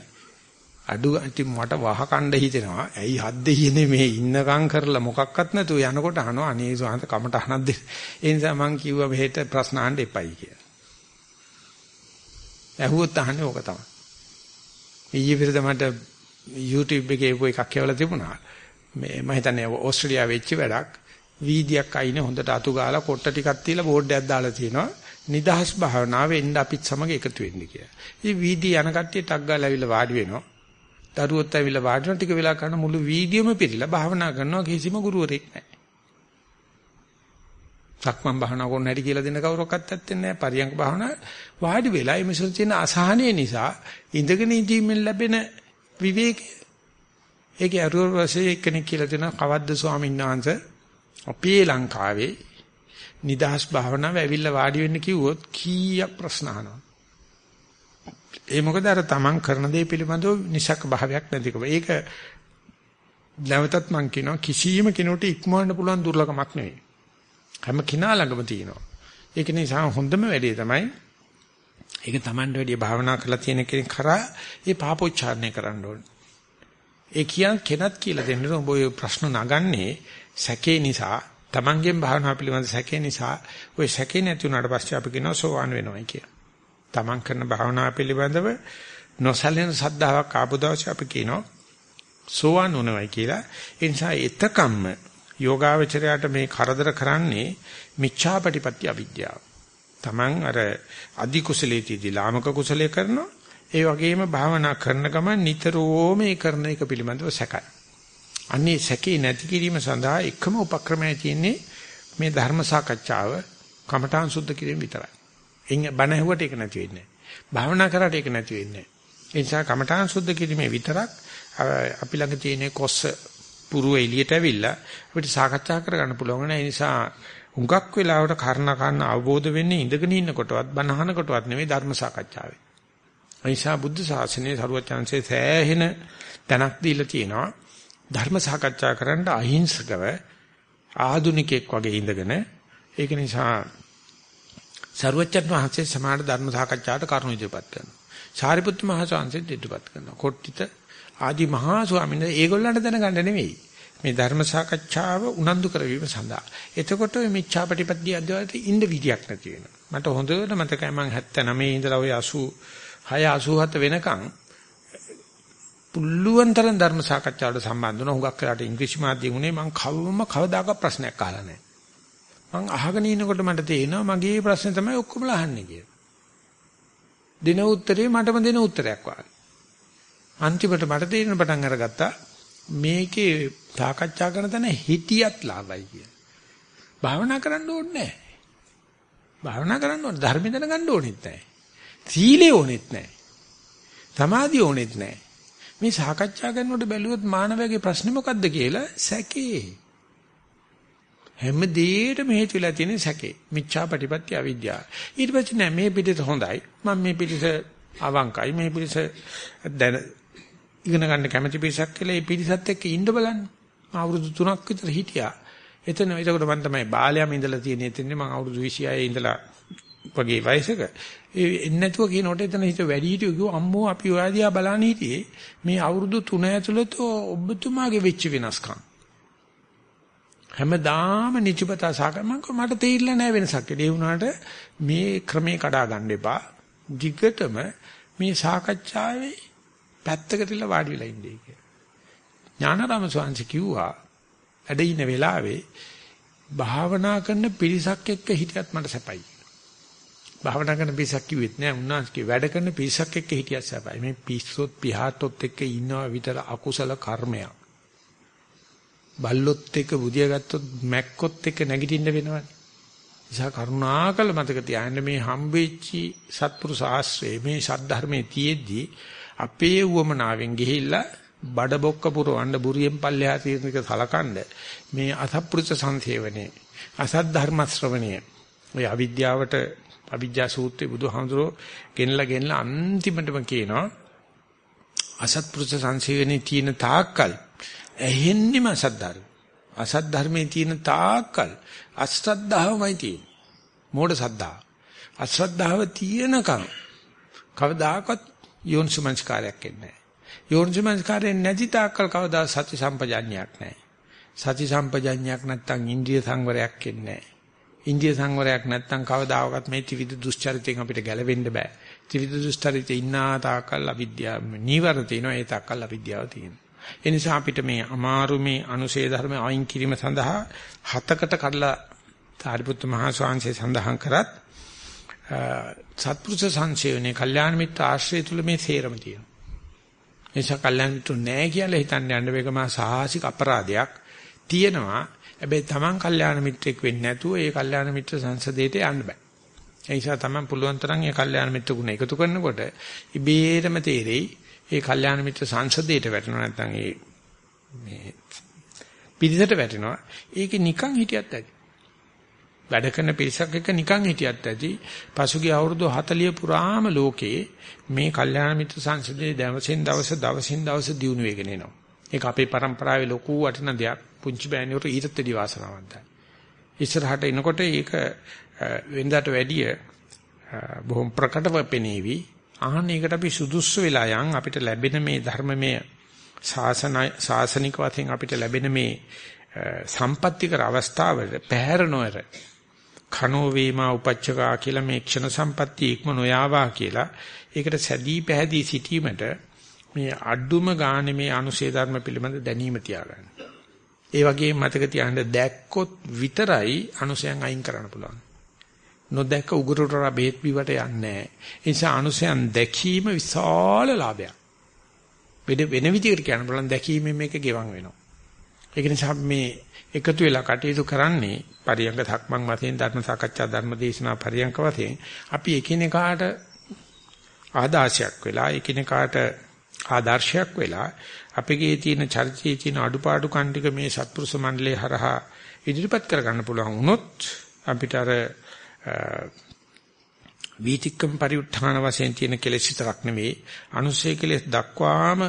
අඩු ඉතින් මට වහ කණ්ඩ හිතෙනවා. ඇයි හත් දෙහිනේ මේ ඉන්නකම් කරලා මොකක්වත් නැතුව යනකොට අහනවා අනේ ස්වාමීන් කමටහනක් දෙන්න. ඒ නිසා මං කිව්වා මෙහෙට ප්‍රශ්න අහන්න එපයි කියලා. ඇහුවොත් අහන්නේ ඕක තමයි. ඊයේ පෙරද මට YouTube එකේ එකක් කියවලා තිබුණා. මේ මම හිතන්නේ ඕස්ට්‍රේලියාව වෙච්ච වැඩක්. වීදියක් අයිනේ හොඳට අතු ගාලා කොට්ට ටිකක් තියලා බෝඩ් එකක් දාලා තියෙනවා. නිදහස් භාවනාවේ එන්න අපිත් සමග එකතු වෙන්න කියලා. ඉතින් වීදිය යන කට්ටිය ටක් ගාලා ඇවිල්ලා වාඩි වෙනවා. දරුවොත් ඇවිල්ලා වාඩි වෙන ටික වෙලා කරන මුළු වීඩියෝම පිළිලා භාවනා කරනවා කිසිම ගුරුවරයෙක් නැහැ. සක්මන් භාවනා කරන්න හැටි කියලා දෙන්න කවුරක්වත් ඇත්තේ නැහැ. පරියංග භාවනා වාඩි වෙලා මේ මිසල් තියෙන අසහනය නිසා ඉඳගෙන ඉඳීමෙන් ලැබෙන විවේකය. ඒකේ අරුවර වශයෙන් එක්කෙනෙක් කියලා දෙනවා කවද්ද ස්වාමීන් වහන්සේ අපේ ලංකාවේ නිදහස් භාවනාව ඇවිල්ලා වාඩි වෙන්න කිව්වොත් කීයක් ප්‍රශ්න අහනවා. ඒ මොකද අර තමන් කරන දේ පිළිබඳව නිසක් භාවයක් නැතිකම. ඒක නැවතත් මම කියනවා කිසියම් කෙනෙකුට ඉක්මවන්න පුළුවන් දුර්ලභමක් නෙවෙයි. හැම කෙනා ළඟම තියෙනවා. ඒක නිසා හොඳම වැඩේ තමයි ඒක Tamanට වැඩි භාවනා කරලා තියෙන කෙනෙක් කරා ඒ පාපෝච්චාරණය කරන්න ඕනේ. ඒ කියන් කෙනත් කියලා දෙන්න උඹ ඔය ප්‍රශ්න නගන්නේ සැකේ නිසා Tamanගෙන් භාවනා පිළිබඳ සැකේ නිසා ඔය සැකේ නැති වුණාට පස්සේ අපි කියනවා සෝවාන් වෙනවයි කියලා. Taman කරන භාවනා පිළිබඳව නොසැලෙන සද්ධාාවක් ආපු දවසේ අපි කියනවා සෝවාන් වුණවයි කියලා. ඒ නිසා එතකම්ම යෝගාවචරයට මේ කරදර කරන්නේ මිච්ඡාපටිපත්‍ය අවිද්‍යාව. Taman අර අධි කුසලයේදී ලාමක කුසලයේ කරනවා. ඒ වගේම භාවනා කරන ගමන් නිතරම මේ කරන එක පිළිබඳව සැකයි. අන්නේ සැකේ නැති කිරීම සඳහා එකම උපක්‍රමය තියෙන්නේ මේ ධර්ම සාකච්ඡාව කමඨාන් සුද්ධ කිරීම විතරයි. එන්නේ බණ ඇහුවට ඒක නැති වෙන්නේ නැහැ. භාවනා කරාට ඒක නැති වෙන්නේ නැහැ. ඒ නිසා කමඨාන් සුද්ධ කිරීමේ විතරක් අපි ළඟ තියෙන කොස්ස පුරුව එළියට ඇවිල්ලා අපිට සාකච්ඡා කරගන්න පුළුවන්. ඒ නිසා හුඟක් වෙලාවට කර්ණ කන්න අවබෝධ වෙන්නේ ඉඳගෙන ඉන්නකොටවත් බනහනකොටවත් නෙවෙයි ධර්ම සාකච්ඡාවේ. ඒ නිසා බුද්ධ ශාසනයේ සරුවචාන්සේ සෑහෙන තැනක් දීලා තියෙනවා. ධර්ම සාකච්ඡා කරන්න අහිංසකව ආදුනිකෙක් වගේ ඉඳගෙන ඒක නිසා සරුවචන් වහන්සේ සමාන ධර්ම සාකච්ඡාවට කරුණු ඉදිරිපත් කරනවා. සාරිපුත්ත මහ ස්වාමීන් ඉදිරිපත් කරනවා. කොට්ටිත ආදි මහා ස්වාමීන් වහන්සේ ඒගොල්ලන්ට දැනගන්න නෙවෙයි. මේ ධර්ම සාකච්ඡාව උනන්දු කරවීම සඳහා. එතකොට මේ මිච්ඡාපටිපද්‍ය අධ්‍යයනයේ ඉන්න විදියක් නැති වෙනවා. මට හොඳට මතකයි මම 79 ඉඳලා ওই 86 87 වෙනකන් පුල්ලුවන් තරම් ධර්ම සාකච්ඡාවට සම්බන්ධ වුණා. හුඟක් වෙලාට ඉංග්‍රීසි මාධ්‍යයෙන් උනේ මම කවම කවදාකවත් ප්‍රශ්නයක් අහලා නැහැ. මං අහගෙන ඉනකොට මට තේරෙනවා මගේ ප්‍රශ්නේ තමයි ඔක්කොම අහන්නේ කියලා. දෙන උත්තරේ මටම දෙන උත්තරයක් වගේ. අන්තිමට මට තේරෙන පටන් අරගත්තා මේකේ සාකච්ඡා කරන තැන හිටියත් ලාභයි කිය. භාවනා කරන්න ඕනේ නැහැ. භාවනා කරන්න ඕනේ ධර්ම දැනගන්න ඕනෙත් නැහැ. සීලය ඕනෙත් නැහැ. සමාධිය ඕනෙත් නැහැ. මේ සාකච්ඡා කරනකොට බැලුවොත් මානවයාගේ ප්‍රශ්නේ මොකද්ද කියලා සැකේ. හැම දෙයකටම හේතු වෙලා තියෙන සැකේ. මිච්ඡා ප්‍රතිපත්‍ය අවිද්‍යාව. ඊට පස්සේ නෑ මේ පිටිස හොඳයි. මම මේ පිටිස අවංකයි. මේ පිටිස දැන ඉගෙන ගන්න කැමැති පිරිසක් කියලා ඒ පිරිසත් එක්ක ඉන්න බලන්න. අවුරුදු 3ක් විතර හිටියා. එතන ඒකට මම තමයි බාලයම ඉඳලා තියෙන්නේ. එතනදී මම අවුරුදු 26 ඉඳලා වගේ වයසක ඒ එන්නේ නැතුව කියනකොට එතන හිත වැඩි හිටියෝ කිව්වා අම්මෝ අපි ඔයාදියා බලන්න හිටියේ මේ අවුරුදු 3 ඇතුළත ඔබතුමාගේ වෙච්ච වෙනස්කම් හැමදාම නිචපතා සාකච්ඡා මට තේරිලා නැහැ වෙනසක්. ඒ වුණාට මේ ක්‍රමේ කඩා ගන්න එපා. දිගටම මේ සාකච්ඡාවේ පැත්තකටලා වාඩි වෙලා ඉන්නේ කියලා. ඥානාරාම ස්වාමීන් කිව්වා වැඩ ඉන වෙලාවේ භාවනා කරන පිරිසක් එක්ක හිටියත් මට සැපයි. භාවනා කරන පිරිසක් කිව්වෙත් නෑ උන්වහන්සේ වැඩ කරන පිරිසක් එක්ක හිටියත් සැපයි. මේ පිස්සොත් පිහාටොත් එක්ක ඉන්නවා විතර අකුසල කර්මයක්. බල්ලොත් එක්ක බුදියා ගත්තොත් මැක්කොත් එක්ක නැගිටින්න වෙනවනේ. නිසා කරුණාකර මතක තියාගන්න මේ හම්බෙච්චි සත්පුරුෂ ආශ්‍රේ මේ සද්ධර්මයේ තියෙද්දි අපේ උවමනාවෙන් ගිහිල්ලා බඩ බොක්ක පුරවන්න බුරියෙන් පල්ලෙහා තියෙන එක සලකන්න මේ අසත්පුරුෂ සංසේවනේ අසත් ධර්ම ශ්‍රවණය ඔය අවිද්‍යාවට අවිජ්ජා සූත්‍රයේ බුදුහාමුදුරෝ ගෙනලා ගෙනලා අන්තිමටම කියනවා අසත්පුරුෂ සංසේවනේ තියෙන තාක්කල් ඇහෙන්නෙම අසත් ධර්ම. අසත් ධර්මයේ තියෙන තාක්කල් අශ්‍රද්ධාවමයි තියෙන්නේ. මෝඩ සද්ධා. අශ්‍රද්ධාව තියෙනකම් කවදාකවත් යෝනිසමංස්කාරයක් එන්නේ නැහැ. යෝනිසමංස්කාරයෙන් නැති තාක්කල් කවදා සති සම්පජඤ්ඤයක් නැහැ. සති සම්පජඤ්ඤයක් නැත්තම් ඉන්ද්‍රිය සංවරයක් එන්නේ නැහැ. ඉන්ද්‍රිය සංවරයක් නැත්තම් කවදාකවත් මේ ත්‍රිවිධ දුස්චරිතයෙන් අපිට ගැලවෙන්න බෑ. ත්‍රිවිධ දුස්චරිතේ ඉන්නා තාක්කල් අවිද්‍යාව නීවරණ තියෙනවා ඒ තාක්කල් අවිද්‍යාව තියෙනවා. ඒ නිසා අපිට මේ අමාරු මේ අනුශේධ ධර්ම අයින් කිරීම සඳහා හතකට කඩලා සාරිපුත්ත මහා ස්වාමීන් සඳහන් කරත් සත්පුරුෂ සංසේවනේ කල්යාණ මිත්‍ර ආශ්‍රය තුල මේ සේරම තියෙනවා. එනිසා කල්යාණ මිත්‍ර නැහැ කියලා හිතන්න යන්න මේක මා සාහසික අපරාධයක් තියෙනවා. හැබැයි Taman කල්යාණ මිත්‍රෙක් වෙන්නේ නැතුව ඒ කල්යාණ මිත්‍ර සංසදයට යන්න බෑ. ඒ නිසා Taman පුළුවන් තරම් ඒ කල්යාණ මිත්‍ර ගුණ එකතු කරනකොට ඉබේටම තේරෙයි ඒ කල්යාණ මිත්‍ර සංසදයට වැටෙනවා නැත්නම් ඒ මේ පිළිසෙට වැටෙනවා. ඒකේ නිකන් හිටියත් ඇති. වැඩ කරන පිරිසක් එක්ක නිකන් හිටියත් ඇති පසුගිය අවුරුදු 40 පුරාම ලෝකේ මේ කල්යාණ මිත්‍ර සංසදයේ දවසින් දවස දවසින් දවස දියුණු වෙගෙන එනවා. ඒක අපේ પરම්පරාවේ ලොකු වටින දෙයක්. පුංචි බෑනියොට ඊටත් වැඩි වාසනාවන්තයි. ඉස්සරහට එනකොට ඒක වෙනදාට වැඩිය බොහොම ප්‍රකටව පෙනේවි. අහන්න ඒකට අපි සුදුස්සු වෙලා යන් අපිට ලැබෙන මේ ධර්මමය ශාසන ශාසනික වශයෙන් අපිට ලැබෙන මේ සම්පත්‍තිකර අවස්ථාවල පැහැර නොයර කනෝ වේමා උපච්චකා කියලා මේ ක්ෂණ සම්පatti ඉක්ම නොයාවා කියලා ඒකට සැදී පැහැදී සිටීමට මේ අඩුම ගානේ මේ අනුශේ ධර්ම පිළිබඳ දැනීම තියාගන්න. ඒ වගේම මතක තියාගන්න දැක්කොත් විතරයි අනුශයන් අයින් කරන්න පුළුවන්. නොදැක්ක උගුරට බෙහෙත් බිවට යන්නේ නැහැ. ඒ නිසා අනුශයන් දැකීම විශාල ලාභයක්. වෙන වෙන විදිහකට කියන්න බලන්න දැකීමෙන් මේක ගෙවන් වෙනවා. ඒක නිසා මේ එකතු වෙලා කටයුතු කරන්නේ පරියංග ධක්මං වශයෙන් ධර්ම සාකච්ඡා ධර්ම දේශනා පරියංග වශයෙන් අපි එකිනෙකාට ආදාශයක් වෙලා එකිනෙකාට ආදර්ශයක් වෙලා අපගේ තියෙන චර්චයේ තියෙන අඩුපාඩු කණ්ඩික මේ සත්පුරුෂ මණ්ඩලයේ හරහා ඉදිරිපත් කරගන්න පුළුවන් වුණොත් අපිට අර වීතික්කම් පරිඋත්ථාන වශයෙන් තියෙන කෙලෙස් විතරක් නෙවෙයි අනුසය කෙලෙස් දක්වාම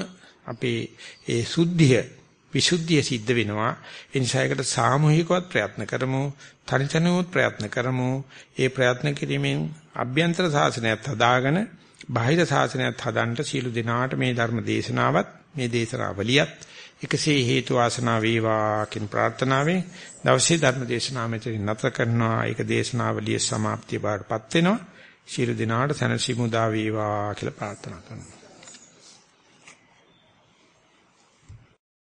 අපේ ඒ සුද්ධිය විසුද්ධිය සිද්ධ වෙනවා. ඒ නිසා ඒකට සාමූහිකවත් ප්‍රයත්න කරමු, තනිතනුවත් ප්‍රයත්න කරමු. ඒ ප්‍රයත්න කිරීමෙන් අභ්‍යන්තර සාසනයත් හදාගෙන බාහිර සාසනයත් හදන්න සීල දිනාට මේ ධර්ම දේශනාවත් මේ දේශනාවලියත් එකසේ හේතු වාසනා වේවා කියන ප්‍රාර්ථනාවෙන් දවසේ ධර්ම දේශනාව මෙතනින් නතර කරනවා. ඒක දේශනාවලිය સમાප්තිය බාටපත් වෙනවා. ශිරු දිනාට සනසිමුදා වේවා කියලා ප්‍රාර්ථනා කරනවා.